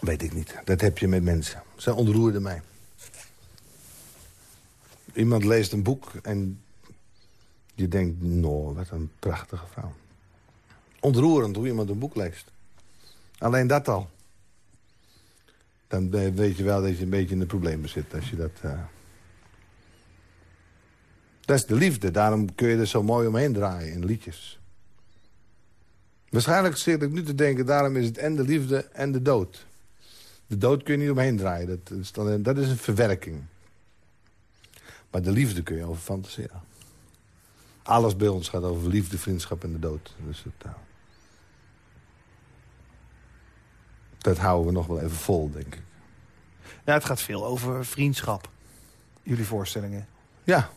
Weet ik niet. Dat heb je met mensen. Zij ontroerde mij. Iemand leest een boek en je denkt... nou, wat een prachtige vrouw. Ontroerend hoe iemand een boek leest. Alleen dat al. Dan eh, weet je wel dat je een beetje in de problemen zit als je dat... eh, Dat is de liefde. Daarom kun je er zo mooi omheen draaien in liedjes. Waarschijnlijk zit ik nu te denken... daarom is het en de liefde en de dood. De dood kun je niet omheen draaien. Dat is, dat is een verwerking. Maar de liefde kun je over fantaseren. Alles bij ons gaat over liefde, vriendschap en de dood. Dus het, nou, dat houden we nog wel even vol, denk ik. Ja, het gaat veel over vriendschap. Jullie voorstellingen. Ja,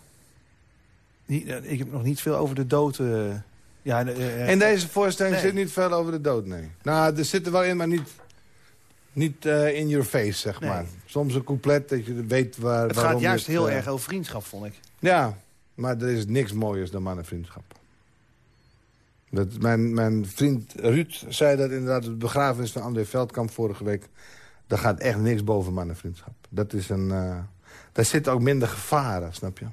eh, ik heb nog niet veel over de dood. eh, ja, eh, in deze voorstelling nee. zit niet veel over de dood, nee. Nou, er zit er wel in, maar niet, niet eh, in your face, zeg Nee. maar. Soms een couplet dat je weet waar, het waarom gaat juist heel eh, erg over vriendschap, vond ik. Ja, maar er is niks mooiers dan mannenvriendschap. Dat, mijn, mijn vriend Ruud zei dat inderdaad de begrafenis van André Veldkamp vorige week. Daar gaat echt niks boven mannenvriendschap. Dat is een, eh, daar zitten ook minder gevaren, snap je?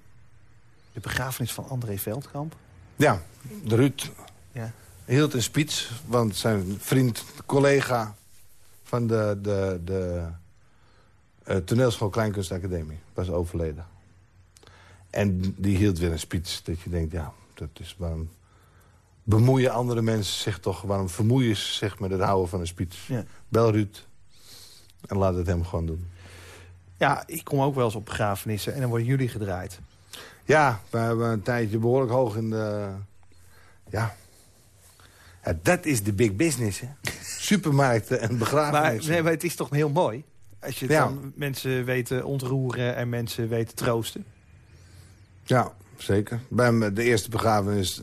De begrafenis van André Veldkamp. Ja, de Ruud Ja. hield een speech, want zijn vriend, collega van de, de, de eh, toneelschool Kleinkunstacademie was overleden. En die hield weer een speech dat je denkt, ja, dat is waarom bemoeien andere mensen zich toch, waarom vermoeien ze zich met het houden van een speech? Ja. Bel Ruud en laat het hem gewoon doen. ja, ik kom ook wel eens op begrafenissen en dan worden jullie gedraaid. Ja, we hebben een tijdje behoorlijk hoog in de... Ja. ja dat is de big business, hè. Supermarkten en Maar, begrafenissen. nee, maar het is toch heel mooi. Als je Ja. dan mensen weten ontroeren en mensen weten troosten. Ja, zeker. Bij de eerste begrafenis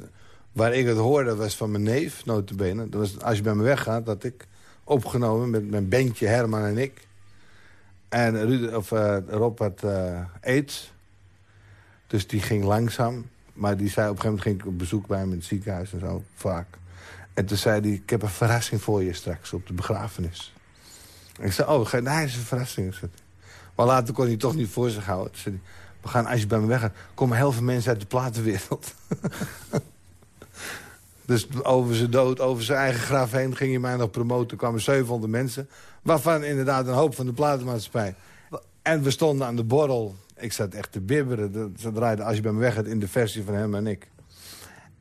waar ik het hoorde was van mijn neef, notabene. Dat was, als je bij me weggaat, dat ik opgenomen met mijn bandje Herman en ik. En Ruud, of, eh, Rob had eh, aids. Dus die ging langzaam. Maar die zei op een gegeven moment ging ik op bezoek bij hem in het ziekenhuis en zo, vaak. En toen zei hij, ik heb een verrassing voor je straks op de begrafenis. En ik zei, oh, nee, is een verrassing. Maar later kon hij toch niet voor zich houden. Toen zei hij, we gaan, als je bij me weggaat, komen heel veel mensen uit de platenwereld. dus over zijn dood, over zijn eigen graf heen ging hij mij nog promoten. Kwamen 700 mensen, waarvan inderdaad een hoop van de platenmaatschappij. En we stonden aan de borrel. Ik zat echt te bibberen. Ze draaiden als je bij me weggaat in de versie van hem en ik.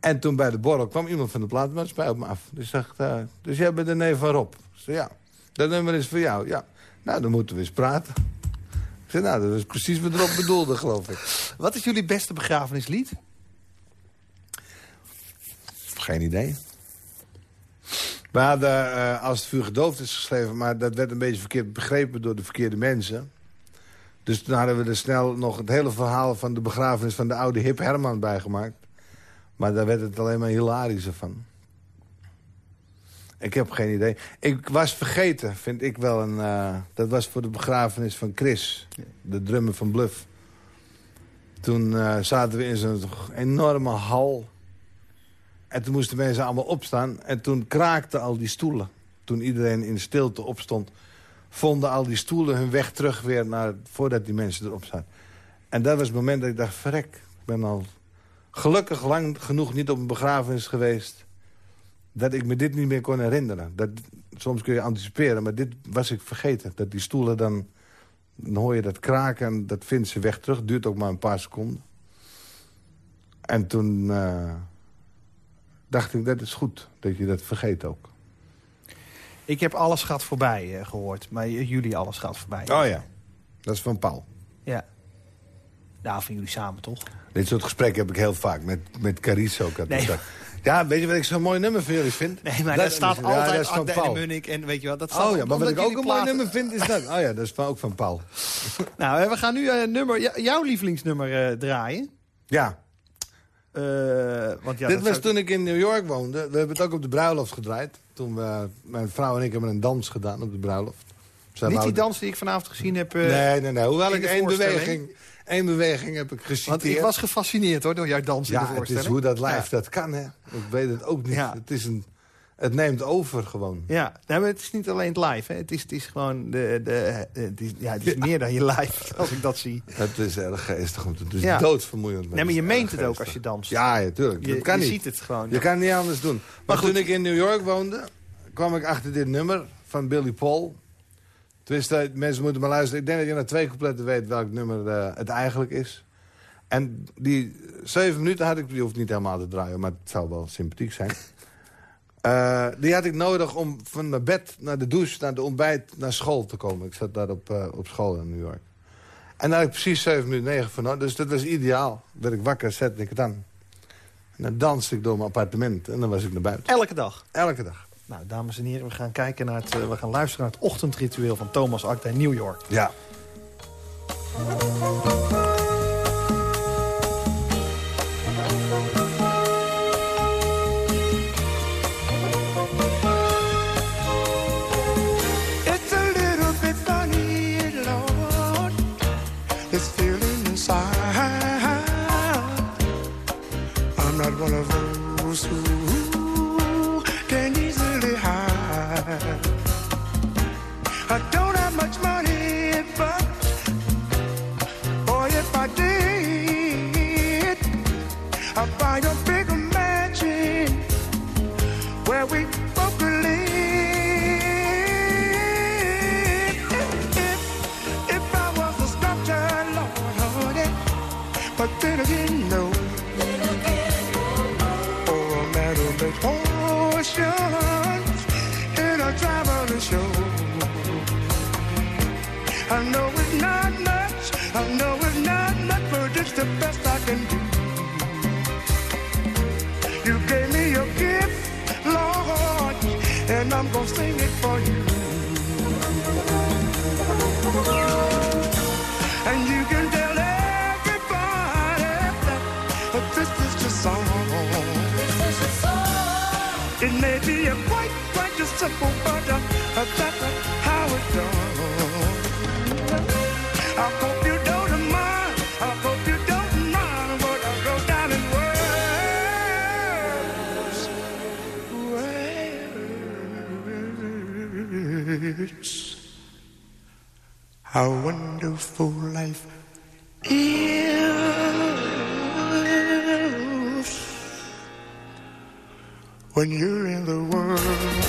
En toen bij de borrel kwam iemand van de platenmaatschappij op me af. Dus zegt, eh, dus jij bent de neef van Rob? Ik zei, ja. Dat nummer is voor jou, ja. Nou, dan moeten we eens praten. Ik zei, nou, dat is precies wat erop bedoelde, geloof ik. Wat is jullie beste begrafenislied? Geen idee. We hadden eh, Als het vuur gedoofd is geschreven... maar dat werd een beetje verkeerd begrepen door de verkeerde mensen. Dus toen hadden we er snel nog het hele verhaal... van de begrafenis van de oude Hip Herman bijgemaakt. Maar daar werd het alleen maar hilarischer van. Ik heb geen idee. Ik was vergeten, vind ik wel. Een, eh, dat was voor de begrafenis van Chris. De drummer van Bluff. Toen eh, zaten we in zo'n enorme hal. En toen moesten mensen allemaal opstaan. En toen kraakten al die stoelen. Toen iedereen in stilte opstond... vonden al die stoelen hun weg terug weer naar... voordat die mensen erop zaten. En dat was het moment dat ik dacht... verrek, ik ben al gelukkig lang genoeg niet op een begrafenis geweest... dat ik me dit niet meer kon herinneren. Dat, soms kun je anticiperen, maar dit was ik vergeten. Dat die stoelen dan... dan hoor je dat kraken en dat vindt ze weg terug. Duurt ook maar een paar seconden. En toen eh, dacht ik, dat is goed dat je dat vergeet ook. Ik heb Alles gaat voorbij eh, gehoord. Maar jullie Alles gaat voorbij. Oh ja, dat is van Paul. Ja. Nou, van jullie samen toch? Dit soort gesprekken heb ik heel vaak met, met Carice ook. Dat Nee. dat- Ja, weet je wat ik zo'n mooi nummer voor jullie vind? Nee, maar daar staat ja, altijd dat is van en Paul. Munnik. En weet je wat, dat staat Oh ja, maar wat ik ook een mooi nummer vind is dat. Oh ja, dat is van, ook van Paul. Nou, eh, we gaan nu een nummer, ja, jouw lievelingsnummer eh, draaien. Ja, Eh, want ja, dit was toen ik in New York woonde. We hebben het ook op de bruiloft gedraaid. Toen we, mijn vrouw en ik hebben een dans gedaan op de bruiloft. Zij Niet die wouden- dans die ik vanavond gezien heb. eh, Nee, nee, nee. Hoewel ik één beweging, één beweging heb ik geciteerd. Want ik was gefascineerd hoor, door jouw dans in ja, de het voorstelling. is hoe dat live Ja. dat kan, hè. Ik weet het ook niet. Ja. Het, is een, het neemt over gewoon. Ja, nee, maar het is niet alleen het live. Hè. Het, is, het is gewoon de, de, het is, ja, het is meer dan je live, als ik dat zie. Het is erg geestig. want Het is Ja. doodvermoeiend. Nee, maar je meent het ook als je danst. Ja, ja, tuurlijk. je, dat kan je niet. ziet het gewoon. Je kan het niet anders doen. Maar, toen ik in New York woonde, kwam ik achter dit nummer van Billy Paul. Tenminste, mensen moeten maar luisteren. Ik denk dat je na twee coupletten weet welk nummer eh, het eigenlijk is. En die zeven minuten had ik... Die hoeft niet helemaal te draaien, maar het zou wel sympathiek zijn. Eh, die had ik nodig om van mijn bed naar de douche, naar de ontbijt, naar school te komen. Ik zat daar op, eh, op school in New York. En daar had ik precies zeven minuten negen voor nodig. Dus dat was ideaal. werd ik wakker, zette ik het aan. En dan danste ik door mijn appartement en dan was ik naar buiten. Elke dag. Elke dag. Nou, dames en heren, we gaan, kijken naar het, eh, we gaan luisteren naar het ochtendritueel van Thomas Akda in New York. Ja. Those It may be a quite, quite a simple, uh, that's uh, how it's done. I hope you don't mind. I hope you don't mind what I wrote down in words. Words. How wonderful life When you're in the world,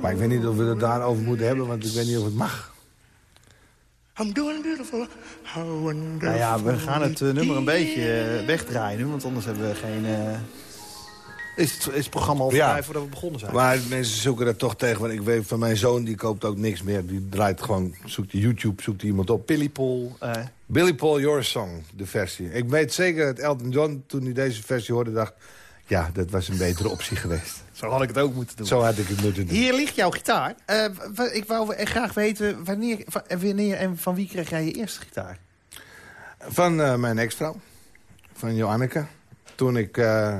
Maar ik weet niet of we het daarover moeten hebben, want ik weet niet of het mag. I'm doing beautiful. How wonderful. Nou ja, we gaan het eh, nummer een beetje eh, wegdraaien want anders hebben we geen... eh, is, het, is het programma al Ja. voorbij voordat we begonnen zijn? Maar mensen zoeken dat toch tegen. Want ik weet van mijn zoon, die koopt ook niks meer. Die draait gewoon, zoekt die YouTube, zoekt iemand op. Billy Paul. Billy Paul, Your Song, de versie. Ik weet zeker dat Elton John, toen hij deze versie hoorde, dacht... ja, dat was een betere optie geweest. Zo had ik het ook moeten doen. Zo had ik het moeten doen. Hier ligt jouw gitaar. Eh, ik wou graag weten wanneer, en wanneer en van wie kreeg jij je eerste gitaar? Van eh, mijn ex-vrouw, van Joanneke. Toen ik... eh,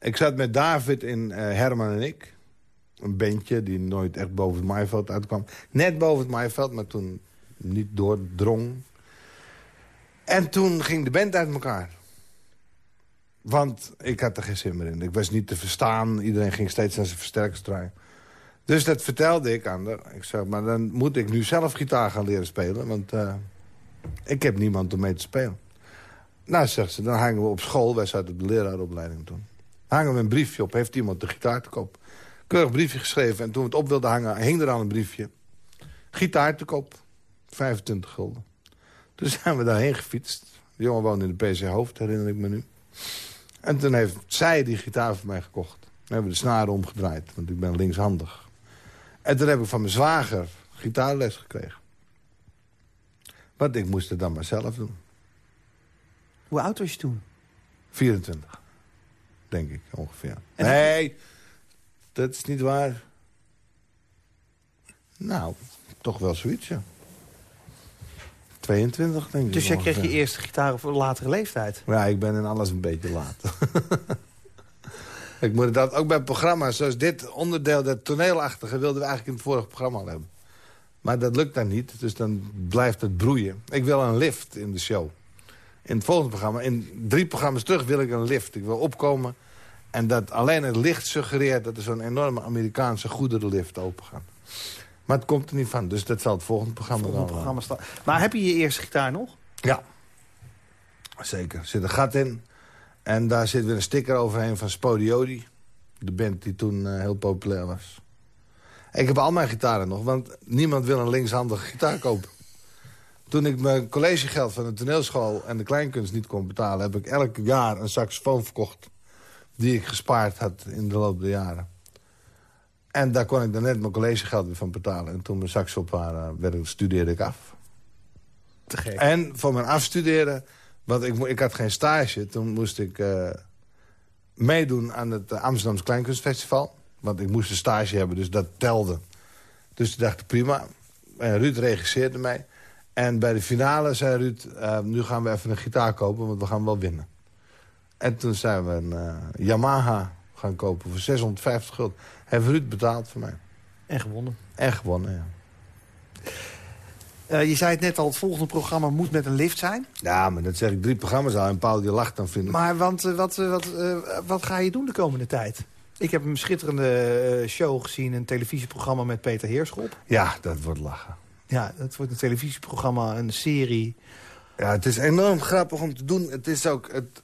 ik zat met David in eh, Herman en ik. Een bandje die nooit echt boven het maaiveld uitkwam. Net boven het maaiveld, maar toen niet doordrong. En toen ging de band uit elkaar. Want ik had er geen zin meer in. Ik was niet te verstaan. Iedereen ging steeds naar zijn versterkers draaien. Dus dat vertelde ik aan haar. Ik zei, maar dan moet ik nu zelf gitaar gaan leren spelen. Want eh, ik heb niemand om mee te spelen. Nou, zegt ze, dan hangen we op school. Wij zaten op de leraaropleiding toen. Hangen we een briefje op. Heeft iemand de gitaar te koop? Keurig briefje geschreven. En toen we het op wilden hangen, hing er al een briefje. Gitaar te koop. 25 gulden. Toen zijn we daarheen gefietst. De jongen woonde in de PC Hoofd, herinner ik me nu. En toen heeft zij die gitaar voor mij gekocht. Dan hebben we de snaren omgedraaid, want ik ben linkshandig. En toen heb ik van mijn zwager gitaarles gekregen. Want ik moest het dan maar zelf doen. Hoe oud was je toen? 24, denk ik ongeveer. En- nee, dat is niet waar. Nou, toch wel zoiets, ja. 22, denk ik. Dus jij kreeg je eerste gitaar een latere leeftijd? Ja, ik ben in alles een beetje laat. ik moet dat ook bij programma's zoals dit onderdeel, dat toneelachtige, wilden we eigenlijk in het vorige programma al hebben. Maar dat lukt dan niet, dus dan blijft het broeien. Ik wil een lift in de show. In het volgende programma, in drie programma's terug wil ik een lift. Ik wil opkomen en dat alleen het licht suggereert... dat er zo'n enorme Amerikaanse goederenlift open gaat. Maar het komt er niet van, dus dat zal het volgende programma Volgende wel... programma staan. Maar heb je je eerste gitaar nog? Ja, zeker. Er zit een gat in. En daar zit weer een sticker overheen van Spodiodi. De band die toen eh, heel populair was. Ik heb al mijn gitaren nog, want niemand wil een linkshandige gitaar kopen. Toen ik mijn collegegeld van de toneelschool en de kleinkunst niet kon betalen... heb ik elk jaar een saxofoon verkocht die ik gespaard had in de loop der jaren. En daar kon ik dan net mijn collegegeld weer van betalen. En toen mijn sax op waren, werd, studeerde ik af. Te gek. En voor mijn afstuderen, want ik, ik had geen stage... toen moest ik eh, meedoen aan het eh, Amsterdamse Kleinkunstfestival. Want ik moest een stage hebben, dus dat telde. Dus toen dacht ik, prima. En Ruud regisseerde mij. En bij de finale zei Ruud, eh, nu gaan we even een gitaar kopen... want we gaan wel winnen. En toen zijn we een Yamaha gaan kopen voor 650 gulden. Heeft Ruud betaald voor mij. En gewonnen. En gewonnen, ja. Eh, je zei het net al, het volgende programma moet met een lift zijn. Ja, maar dat zeg ik drie programma's al. En Paul die lacht dan vind ik. Maar want, eh, wat, eh, wat, wat ga je doen de komende tijd? Ik heb een schitterende show gezien, een televisieprogramma met Peter Heerschop. Ja, dat wordt lachen. Ja, het wordt een televisieprogramma, een serie. Ja, het is enorm grappig om te doen. Het is ook... Het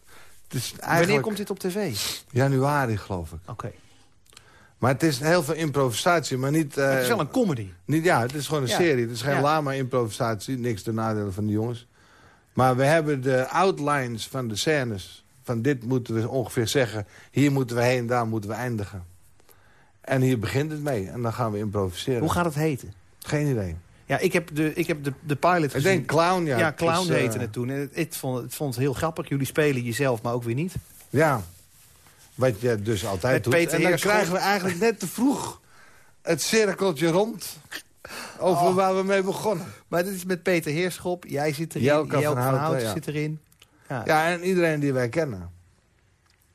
is eigenlijk Wanneer komt dit op tv? januari, geloof ik. Oké. Maar het is heel veel improvisatie, maar niet... eh, het is wel een comedy. niet ja, het is gewoon een Ja. serie. Het is geen Ja. lama-improvisatie. Niks ten nadele van de jongens. Maar we hebben de outlines van de scènes. Van dit moeten we ongeveer zeggen. Hier moeten we heen, daar moeten we eindigen. En hier begint het mee. En dan gaan we improviseren. Hoe gaat het heten? Geen idee. Ja, ik heb de, ik heb de, de pilot Ik gezien. denk clown, ja. ja, Clown eh, heette het toen. En het, het vond, het vond het heel grappig. Jullie spelen jezelf, maar ook weer niet. Ja. Wat je dus altijd Met doet. Peter en dan krijgen we eigenlijk net te vroeg het cirkeltje rond. Over Oh. waar we mee begonnen. Maar dit is met Peter Heerschop. Jij zit erin. Jelka van Houten, ja. zit erin. Ja, Ja, en iedereen die wij kennen.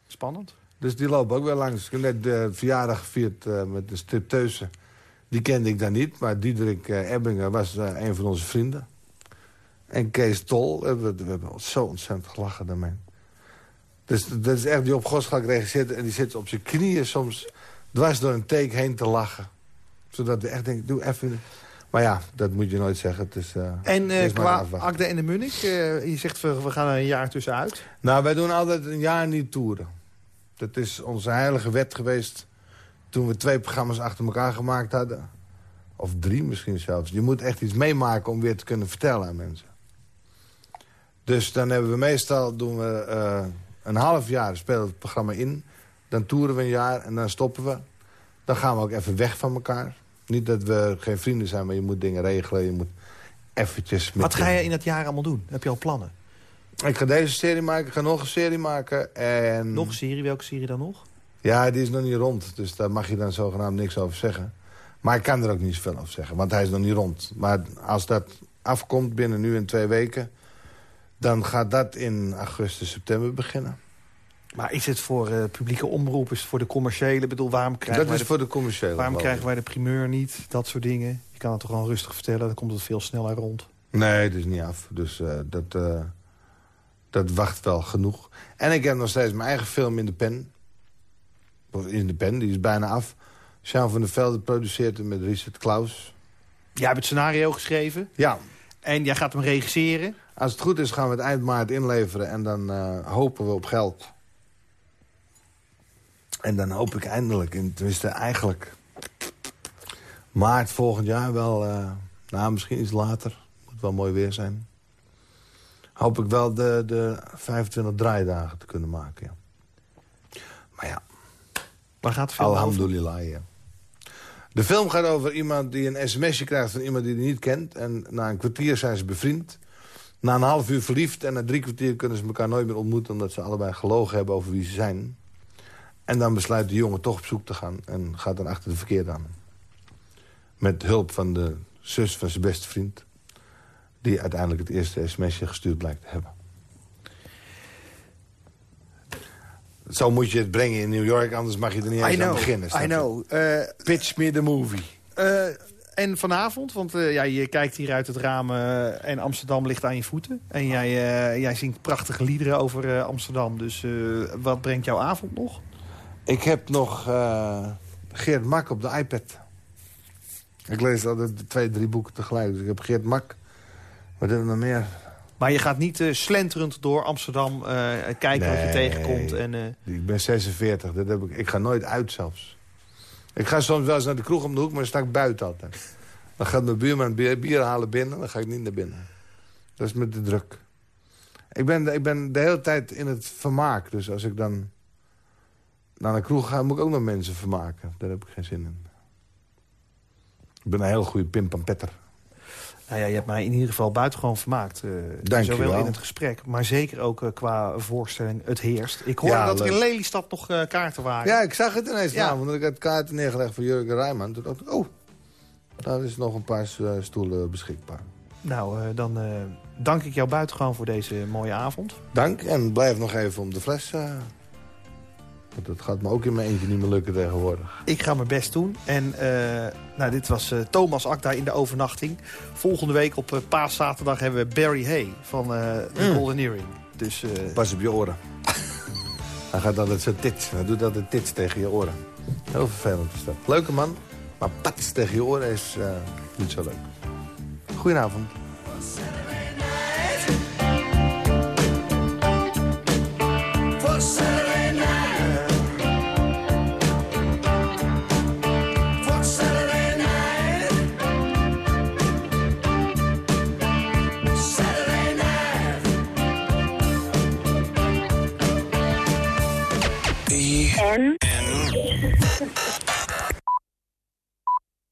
spannend. Dus die lopen ook wel langs. Ik heb net de verjaardag gevierd eh, met de stripteuse. Die kende ik dan niet, maar Diederik eh, Ebbinger was eh, een van onze vrienden. En Kees Tol, eh, we, we hebben zo ontzettend gelachen daarmee. Dus dat is echt die op Goschalk regisseert... en die zit op zijn knieën soms dwars door een take heen te lachen. Zodat we echt denken, doe even... Maar ja, dat moet je nooit zeggen. Het is, En maar qua. Akde en de Munich, je zegt we, we gaan er een jaar tussenuit. Nou, wij doen altijd een jaar niet toeren. Dat is onze heilige wet geweest toen we twee programma's achter elkaar gemaakt hadden. Of drie misschien zelfs. Je moet echt iets meemaken om weer te kunnen vertellen aan mensen. Dus dan hebben we meestal doen we, eh, een half jaar spelen we het programma in. Dan toeren we een jaar en dan stoppen we. Dan gaan we ook even weg van elkaar. Niet dat we geen vrienden zijn, maar je moet dingen regelen. Je moet eventjes... Met Wat ga je in dat jaar allemaal doen? Heb je al plannen? Ik ga deze serie maken, ik ga nog een serie maken. En... Nog een serie? Welke serie dan nog? Ja, die is nog niet rond. Dus daar mag je dan zogenaamd niks over zeggen. Maar ik kan er ook niet zoveel over zeggen, want hij is nog niet rond. Maar als dat afkomt binnen nu en twee weken... dan gaat dat in augustus, september beginnen. Maar is het voor eh, publieke omroep? Is het voor de commerciële? Ik bedoel, waarom krijgen, Dat wij, is de, voor de commerciële. waarom krijgen wij de primeur niet? Dat soort dingen. Je kan het toch gewoon rustig vertellen. Dan komt het veel sneller rond. Nee, het is niet af. Dus eh, dat, eh, dat wacht wel genoeg. En ik heb nog steeds mijn eigen film in de pen. In de pen, die is bijna af. Jean van der Velde produceert hem met Richard Klaus. Jij hebt het scenario geschreven. Ja, En jij gaat hem regisseren. Als het goed is gaan we het eind maart inleveren en dan eh, hopen we op geld. En dan hoop ik eindelijk, in, tenminste eigenlijk maart volgend jaar wel, eh, nou misschien iets later, moet wel mooi weer zijn. Hoop ik wel de, de 25 draaidagen te kunnen maken, ja. Maar ja, Waar gaat over? alhamdulillah, ja. De film gaat over iemand die een sms'je krijgt van iemand die hij niet kent. En na een kwartier zijn ze bevriend. Na een half uur verliefd en na drie kwartier kunnen ze elkaar nooit meer ontmoeten... omdat ze allebei gelogen hebben over wie ze zijn. En dan besluit de jongen toch op zoek te gaan en gaat dan achter de verkeerde aan. Met hulp van de zus van zijn beste vriend... die uiteindelijk het eerste sms'je gestuurd blijkt te hebben. Zo moet je het brengen in New York, anders mag je er niet eens I know, aan beginnen. I know. Eh, Pitch me the movie. eh, en vanavond, want eh, ja, je kijkt hier uit het raam en Amsterdam ligt aan je voeten. En jij, jij zingt prachtige liederen over Amsterdam. Dus wat brengt jouw avond nog? Ik heb nog Geert Mak op de iPad. Ik lees altijd twee, drie boeken tegelijk. Dus ik heb Geert Mak. Wat hebben we nog meer? Maar je gaat niet eh, slenterend door Amsterdam eh, kijken wat je tegenkomt. En, eh, Ik ben 46. Dat heb ik, ik ga nooit uit zelfs. Ik ga soms wel eens naar de kroeg om de hoek, maar dan sta ik buiten altijd. Dan gaat mijn buurman bier, bier halen binnen, dan ga ik niet naar binnen. Dat is met de druk. Ik ben, ik ben de hele tijd in het vermaak. Dus als ik dan naar een kroeg ga, moet ik ook nog mensen vermaken. Daar heb ik geen zin in. Ik ben een heel goede pimpampetter. Nou ja, je hebt mij in ieder geval buitengewoon vermaakt. eh, Dank je zowel wel. in het gesprek, maar zeker ook eh, qua voorstelling Het Heerst. Ik hoorde Ja, dat er in. Lelystad nog eh, kaarten waren. Ja, ik zag het ineens Ja. want Ik had kaarten neergelegd voor Jurgen Rijman. Toen dacht ik, oh, daar is nog een paar stoelen beschikbaar. Nou, dan dank ik jou buitengewoon voor deze mooie avond. Dank en blijf nog even om de fles. Eh, want dat gaat me ook in mijn eentje niet meer lukken tegenwoordig. Ik ga mijn best doen. En eh, nou, dit was eh, Thomas Akda in de overnachting. Volgende week op uh, paaszaterdag hebben we Barry Hay van eh The Mm. Golden Earring. Dus eh, Pas op je oren. Hij gaat altijd zo tits. Hij doet altijd tits tegen je oren. Heel vervelend is dat. Leuke man, maar pats tegen je oren is eh, niet zo leuk. Goedenavond.